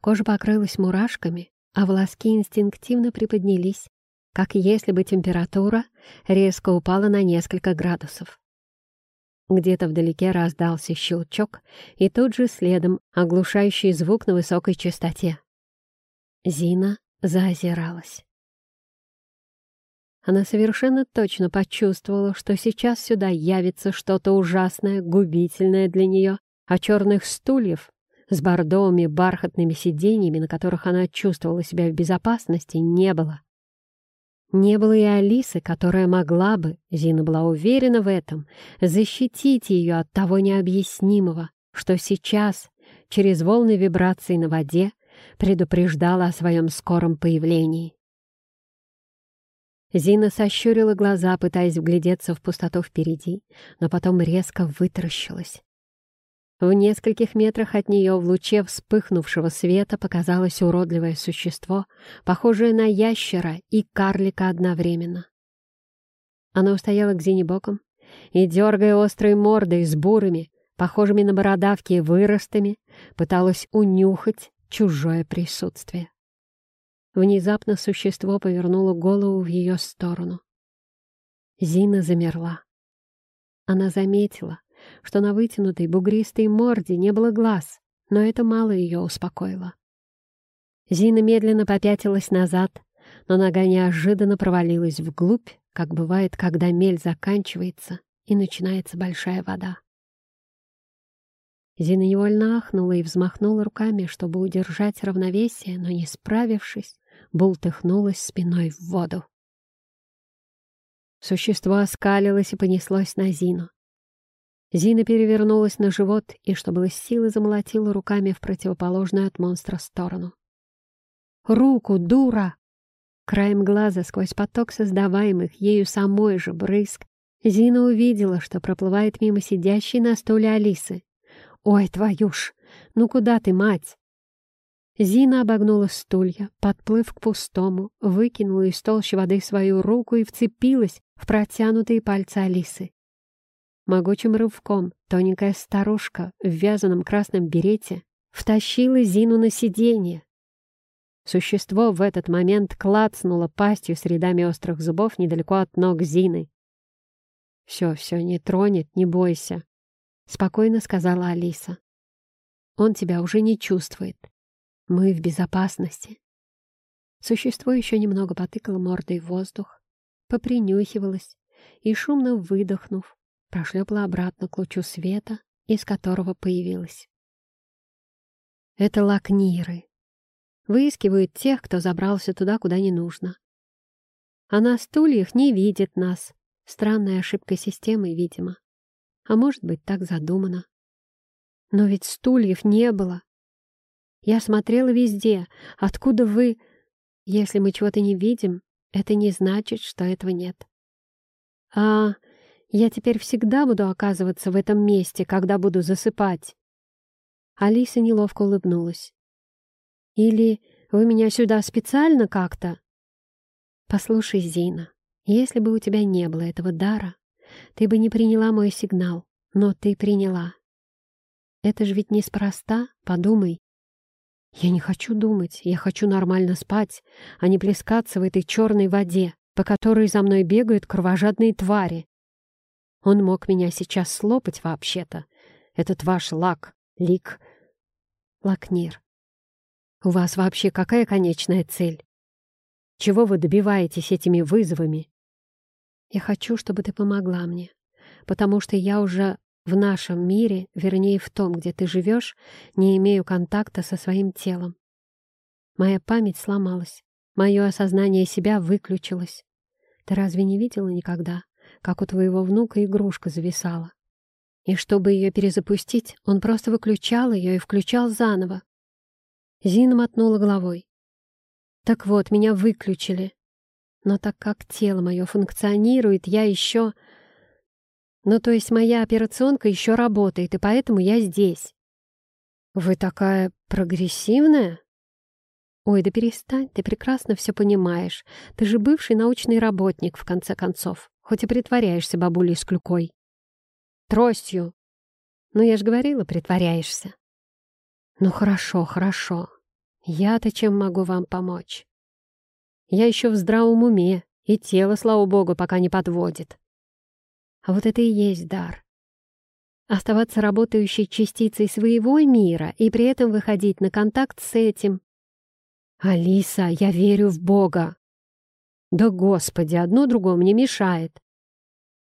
Кожа покрылась мурашками, а волоски инстинктивно приподнялись, как если бы температура резко упала на несколько градусов. Где-то вдалеке раздался щелчок, и тут же следом оглушающий звук на высокой частоте. Зина заозиралась. Она совершенно точно почувствовала, что сейчас сюда явится что-то ужасное, губительное для нее, а черных стульев с бордовыми бархатными сиденьями, на которых она чувствовала себя в безопасности, не было. Не было и Алисы, которая могла бы, Зина была уверена в этом, защитить ее от того необъяснимого, что сейчас, через волны вибраций на воде, предупреждала о своем скором появлении. Зина сощурила глаза, пытаясь вглядеться в пустоту впереди, но потом резко вытаращилась. В нескольких метрах от нее в луче вспыхнувшего света показалось уродливое существо, похожее на ящера и карлика одновременно. Она устояла к Зине боком и, дергая острой мордой с бурыми, похожими на бородавки выростами, пыталась унюхать чужое присутствие. Внезапно существо повернуло голову в ее сторону. Зина замерла. Она заметила, что на вытянутой бугристой морде не было глаз, но это мало ее успокоило. Зина медленно попятилась назад, но нога неожиданно провалилась вглубь, как бывает, когда мель заканчивается и начинается большая вода. Зина невольно ахнула и взмахнула руками, чтобы удержать равновесие, но, не справившись, бултыхнулась спиной в воду. Существо оскалилось и понеслось на Зину. Зина перевернулась на живот и, что было силы, замолотила руками в противоположную от монстра сторону. «Руку, дура!» Краем глаза сквозь поток создаваемых ею самой же брызг Зина увидела, что проплывает мимо сидящей на стуле Алисы. «Ой, твою ж! Ну куда ты, мать?» Зина обогнула стулья, подплыв к пустому, выкинула из толщи воды свою руку и вцепилась в протянутые пальцы Алисы. Могучим рывком тоненькая старушка в вязаном красном берете втащила Зину на сиденье. Существо в этот момент клацнуло пастью с рядами острых зубов недалеко от ног Зины. «Все, все, не тронет, не бойся», — спокойно сказала Алиса. «Он тебя уже не чувствует. Мы в безопасности. Существо еще немного потыкало мордой в воздух, попринюхивалось и, шумно выдохнув, прошлепало обратно к лучу света, из которого появилось. Это лакниры. Выискивают тех, кто забрался туда, куда не нужно. А на стульях не видит нас. Странная ошибка системы, видимо. А может быть, так задумано. Но ведь стульев не было. Я смотрела везде. Откуда вы... Если мы чего-то не видим, это не значит, что этого нет. А я теперь всегда буду оказываться в этом месте, когда буду засыпать. Алиса неловко улыбнулась. Или вы меня сюда специально как-то? Послушай, Зина, если бы у тебя не было этого дара, ты бы не приняла мой сигнал, но ты приняла. Это же ведь неспроста, подумай. Я не хочу думать, я хочу нормально спать, а не плескаться в этой черной воде, по которой за мной бегают кровожадные твари. Он мог меня сейчас слопать вообще-то. Этот ваш лак, лик, лакнир. У вас вообще какая конечная цель? Чего вы добиваетесь этими вызовами? Я хочу, чтобы ты помогла мне, потому что я уже в нашем мире, вернее в том, где ты живешь, не имею контакта со своим телом. Моя память сломалась, мое осознание себя выключилось. Ты разве не видела никогда, как у твоего внука игрушка зависала? И чтобы ее перезапустить, он просто выключал ее и включал заново. Зина мотнула головой. Так вот, меня выключили. Но так как тело мое функционирует, я еще... Ну, то есть моя операционка еще работает, и поэтому я здесь. Вы такая прогрессивная? Ой, да перестань, ты прекрасно все понимаешь. Ты же бывший научный работник, в конце концов, хоть и притворяешься бабулей с клюкой. Тростью. Ну, я же говорила, притворяешься. Ну, хорошо, хорошо. Я-то чем могу вам помочь? Я еще в здравом уме, и тело, слава богу, пока не подводит. А вот это и есть дар. Оставаться работающей частицей своего мира и при этом выходить на контакт с этим. «Алиса, я верю в Бога!» «Да, Господи, одно другому не мешает!»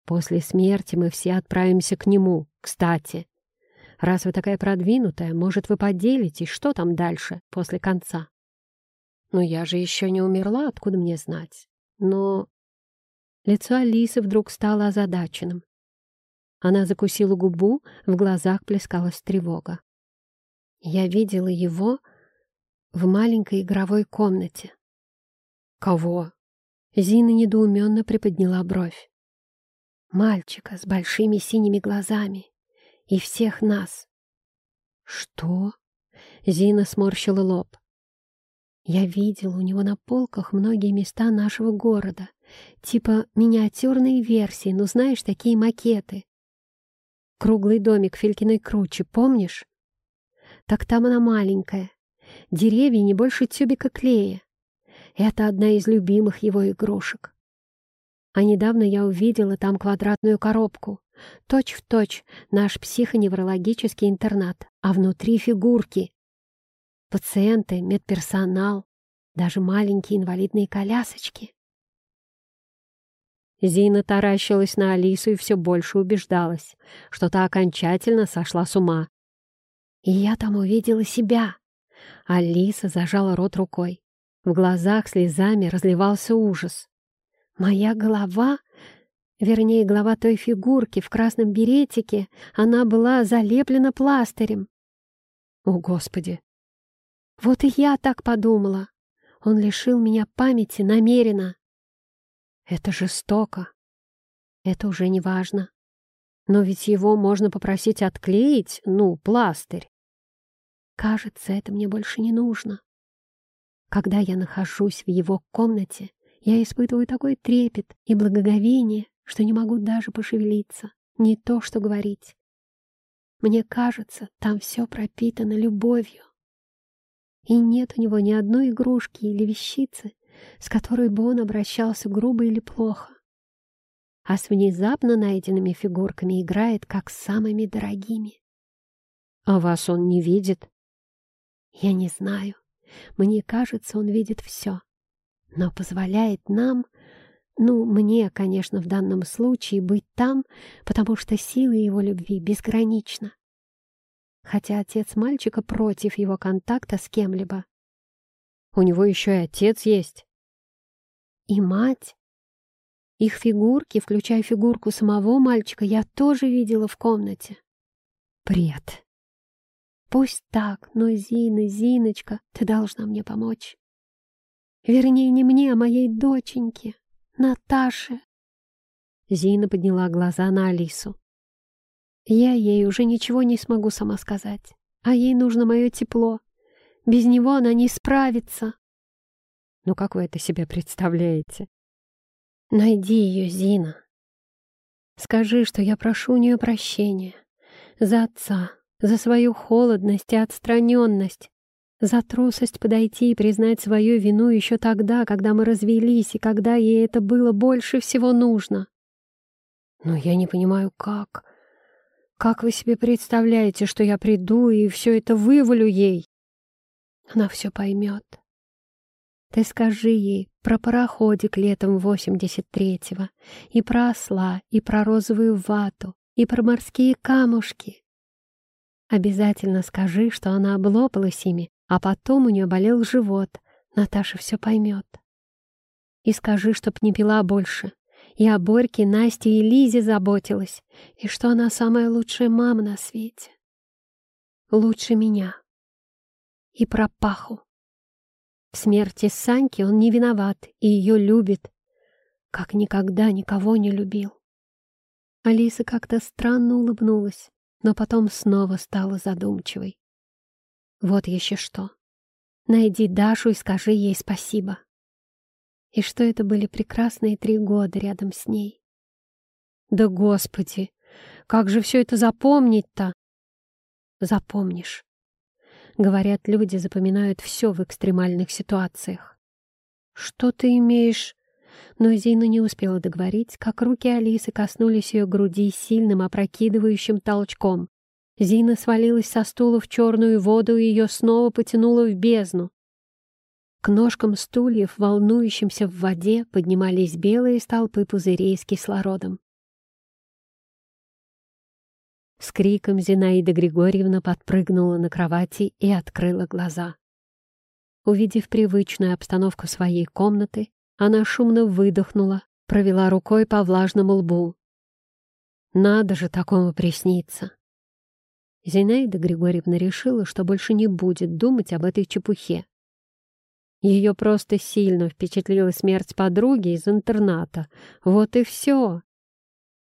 «После смерти мы все отправимся к Нему, кстати. Раз вы такая продвинутая, может, вы поделитесь, что там дальше, после конца?» «Но я же еще не умерла, откуда мне знать?» «Но...» Лицо Алисы вдруг стало озадаченным. Она закусила губу, в глазах плескалась тревога. Я видела его в маленькой игровой комнате. «Кого?» Зина недоуменно приподняла бровь. «Мальчика с большими синими глазами и всех нас». «Что?» Зина сморщила лоб. «Я видел у него на полках многие места нашего города, типа миниатюрные версии, ну знаешь, такие макеты. Круглый домик Филькиной круче, помнишь? Так там она маленькая. Деревья не больше тюбика клея. Это одна из любимых его игрушек. А недавно я увидела там квадратную коробку. Точь в точь наш психоневрологический интернат, а внутри фигурки. Пациенты, медперсонал, даже маленькие инвалидные колясочки. Зина таращилась на Алису и все больше убеждалась, что та окончательно сошла с ума. И я там увидела себя. Алиса зажала рот рукой. В глазах слезами разливался ужас. Моя голова, вернее, голова той фигурки в красном беретике, она была залеплена пластырем. О, Господи! Вот и я так подумала. Он лишил меня памяти намеренно. Это жестоко. Это уже не важно. Но ведь его можно попросить отклеить, ну, пластырь. Кажется, это мне больше не нужно. Когда я нахожусь в его комнате, я испытываю такой трепет и благоговение, что не могу даже пошевелиться, не то что говорить. Мне кажется, там все пропитано любовью. И нет у него ни одной игрушки или вещицы, с которой бы он обращался грубо или плохо, а с внезапно найденными фигурками играет как с самыми дорогими. А вас он не видит? Я не знаю. Мне кажется, он видит все, но позволяет нам, ну, мне, конечно, в данном случае быть там, потому что сила его любви безгранична. Хотя отец мальчика против его контакта с кем-либо. У него еще и отец есть и мать. Их фигурки, включая фигурку самого мальчика, я тоже видела в комнате. Бред. Пусть так, но Зина, Зиночка, ты должна мне помочь. Вернее, не мне, а моей доченьке, Наташе. Зина подняла глаза на Алису. Я ей уже ничего не смогу сама сказать, а ей нужно мое тепло. Без него она не справится. Ну как вы это себе представляете? Найди ее, Зина. Скажи, что я прошу у нее прощения. За отца, за свою холодность и отстраненность, за трусость подойти и признать свою вину еще тогда, когда мы развелись и когда ей это было больше всего нужно. Но я не понимаю, как... Как вы себе представляете, что я приду и все это вывалю ей? Она все поймет. Ты скажи ей про пароходик летом 83-го, и про осла, и про розовую вату, и про морские камушки. Обязательно скажи, что она облопалась ими, а потом у нее болел живот. Наташа все поймет. И скажи, чтоб не пила больше. И о Борьке, Насте и Лизе заботилась, и что она самая лучшая мама на свете. Лучше меня. И про Паху. В смерти Саньки он не виноват и ее любит, как никогда никого не любил. Алиса как-то странно улыбнулась, но потом снова стала задумчивой. Вот еще что. Найди Дашу и скажи ей спасибо. И что это были прекрасные три года рядом с ней. Да господи, как же все это запомнить-то? Запомнишь. Говорят, люди запоминают все в экстремальных ситуациях. Что ты имеешь? Но Зина не успела договорить, как руки Алисы коснулись ее груди сильным опрокидывающим толчком. Зина свалилась со стула в черную воду и ее снова потянуло в бездну. К ножкам стульев, волнующимся в воде, поднимались белые столпы пузырей с кислородом. С криком Зинаида Григорьевна подпрыгнула на кровати и открыла глаза. Увидев привычную обстановку своей комнаты, она шумно выдохнула, провела рукой по влажному лбу. «Надо же такому присниться!» Зинаида Григорьевна решила, что больше не будет думать об этой чепухе. Ее просто сильно впечатлила смерть подруги из интерната. Вот и все.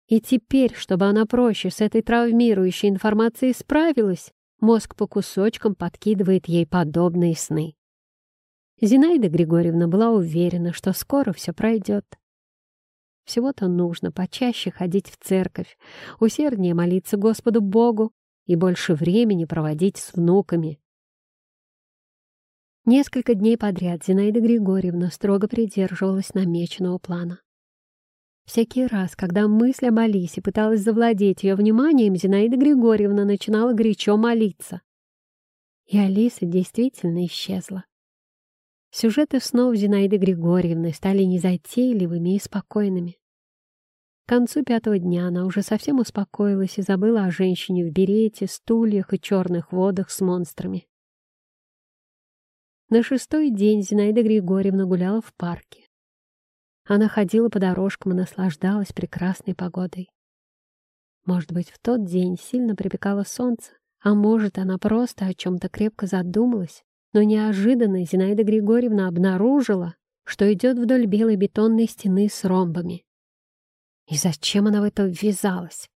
И теперь, чтобы она проще с этой травмирующей информацией справилась, мозг по кусочкам подкидывает ей подобные сны. Зинаида Григорьевна была уверена, что скоро все пройдет. Всего-то нужно почаще ходить в церковь, усерднее молиться Господу Богу и больше времени проводить с внуками. Несколько дней подряд Зинаида Григорьевна строго придерживалась намеченного плана. Всякий раз, когда мысль об Алисе пыталась завладеть ее вниманием, Зинаида Григорьевна начинала горячо молиться. И Алиса действительно исчезла. Сюжеты снов Зинаиды Григорьевны стали незатейливыми и спокойными. К концу пятого дня она уже совсем успокоилась и забыла о женщине в берете, стульях и черных водах с монстрами. На шестой день Зинаида Григорьевна гуляла в парке. Она ходила по дорожкам и наслаждалась прекрасной погодой. Может быть, в тот день сильно припекало солнце, а может, она просто о чем-то крепко задумалась, но неожиданно Зинаида Григорьевна обнаружила, что идет вдоль белой бетонной стены с ромбами. И зачем она в это ввязалась?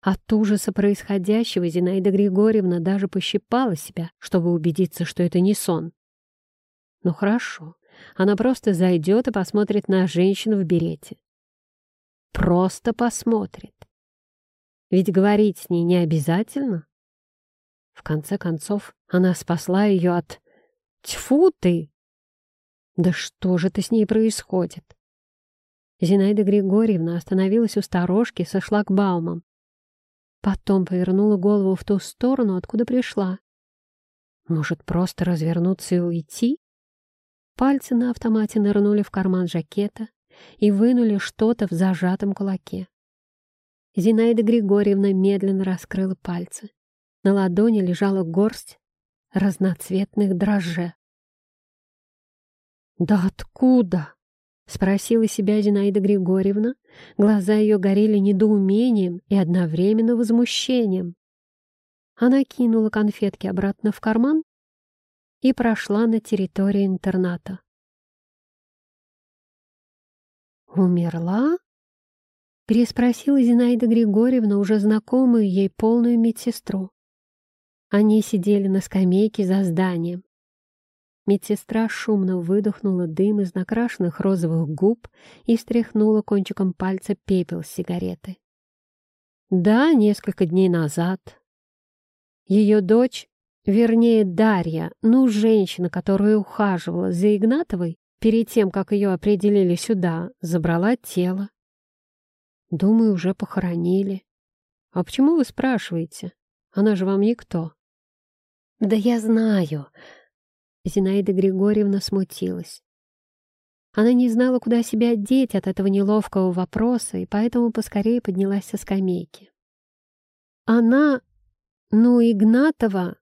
От ужаса происходящего Зинаида Григорьевна даже пощипала себя, чтобы убедиться, что это не сон. Ну хорошо, она просто зайдет и посмотрит на женщину в берете. Просто посмотрит. Ведь говорить с ней не обязательно. В конце концов, она спасла ее от... Тьфу ты! Да что же это с ней происходит? Зинаида Григорьевна остановилась у сторожки со шлагбаумом Потом повернула голову в ту сторону, откуда пришла. Может, просто развернуться и уйти? Пальцы на автомате нырнули в карман жакета и вынули что-то в зажатом кулаке. Зинаида Григорьевна медленно раскрыла пальцы. На ладони лежала горсть разноцветных дрожжей. «Да откуда?» — спросила себя Зинаида Григорьевна. Глаза ее горели недоумением и одновременно возмущением. Она кинула конфетки обратно в карман и прошла на территорию интерната. «Умерла?» — переспросила Зинаида Григорьевна, уже знакомую ей полную медсестру. Они сидели на скамейке за зданием. Медсестра шумно выдохнула дым из накрашенных розовых губ и стряхнула кончиком пальца пепел с сигареты. Да, несколько дней назад. Ее дочь, вернее Дарья, ну, женщина, которая ухаживала за Игнатовой, перед тем, как ее определили сюда, забрала тело. Думаю, уже похоронили. А почему вы спрашиваете? Она же вам никто. Да я знаю, Зинаида Григорьевна смутилась. Она не знала, куда себя деть от этого неловкого вопроса, и поэтому поскорее поднялась со скамейки. Она, ну, Игнатова,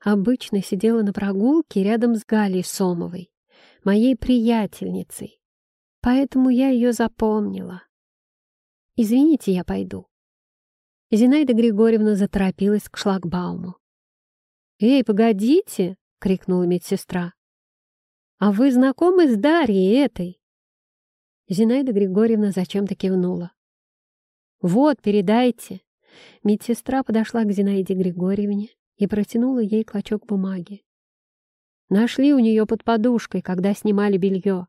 обычно сидела на прогулке рядом с Галей Сомовой, моей приятельницей, поэтому я ее запомнила. «Извините, я пойду». Зинаида Григорьевна заторопилась к шлагбауму. «Эй, погодите!» — крикнула медсестра. «А вы знакомы с Дарьей этой?» Зинаида Григорьевна зачем-то кивнула. «Вот, передайте». Медсестра подошла к Зинаиде Григорьевне и протянула ей клочок бумаги. Нашли у нее под подушкой, когда снимали белье.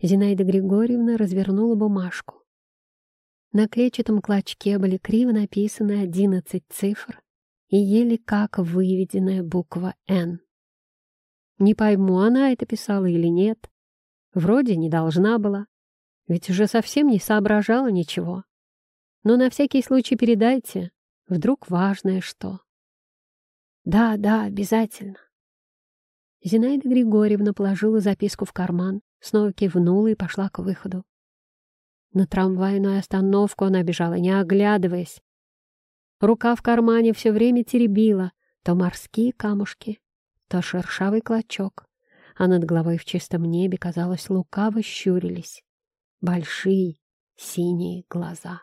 Зинаида Григорьевна развернула бумажку. На клетчатом клочке были криво написаны одиннадцать цифр и еле как выведенная буква «Н». Не пойму, она это писала или нет. Вроде не должна была, ведь уже совсем не соображала ничего. Но на всякий случай передайте, вдруг важное что. Да, да, обязательно. Зинаида Григорьевна положила записку в карман, снова кивнула и пошла к выходу. На трамвайную остановку она бежала, не оглядываясь. Рука в кармане все время теребила то морские камушки, то шершавый клочок, а над головой в чистом небе, казалось, лукаво щурились большие синие глаза.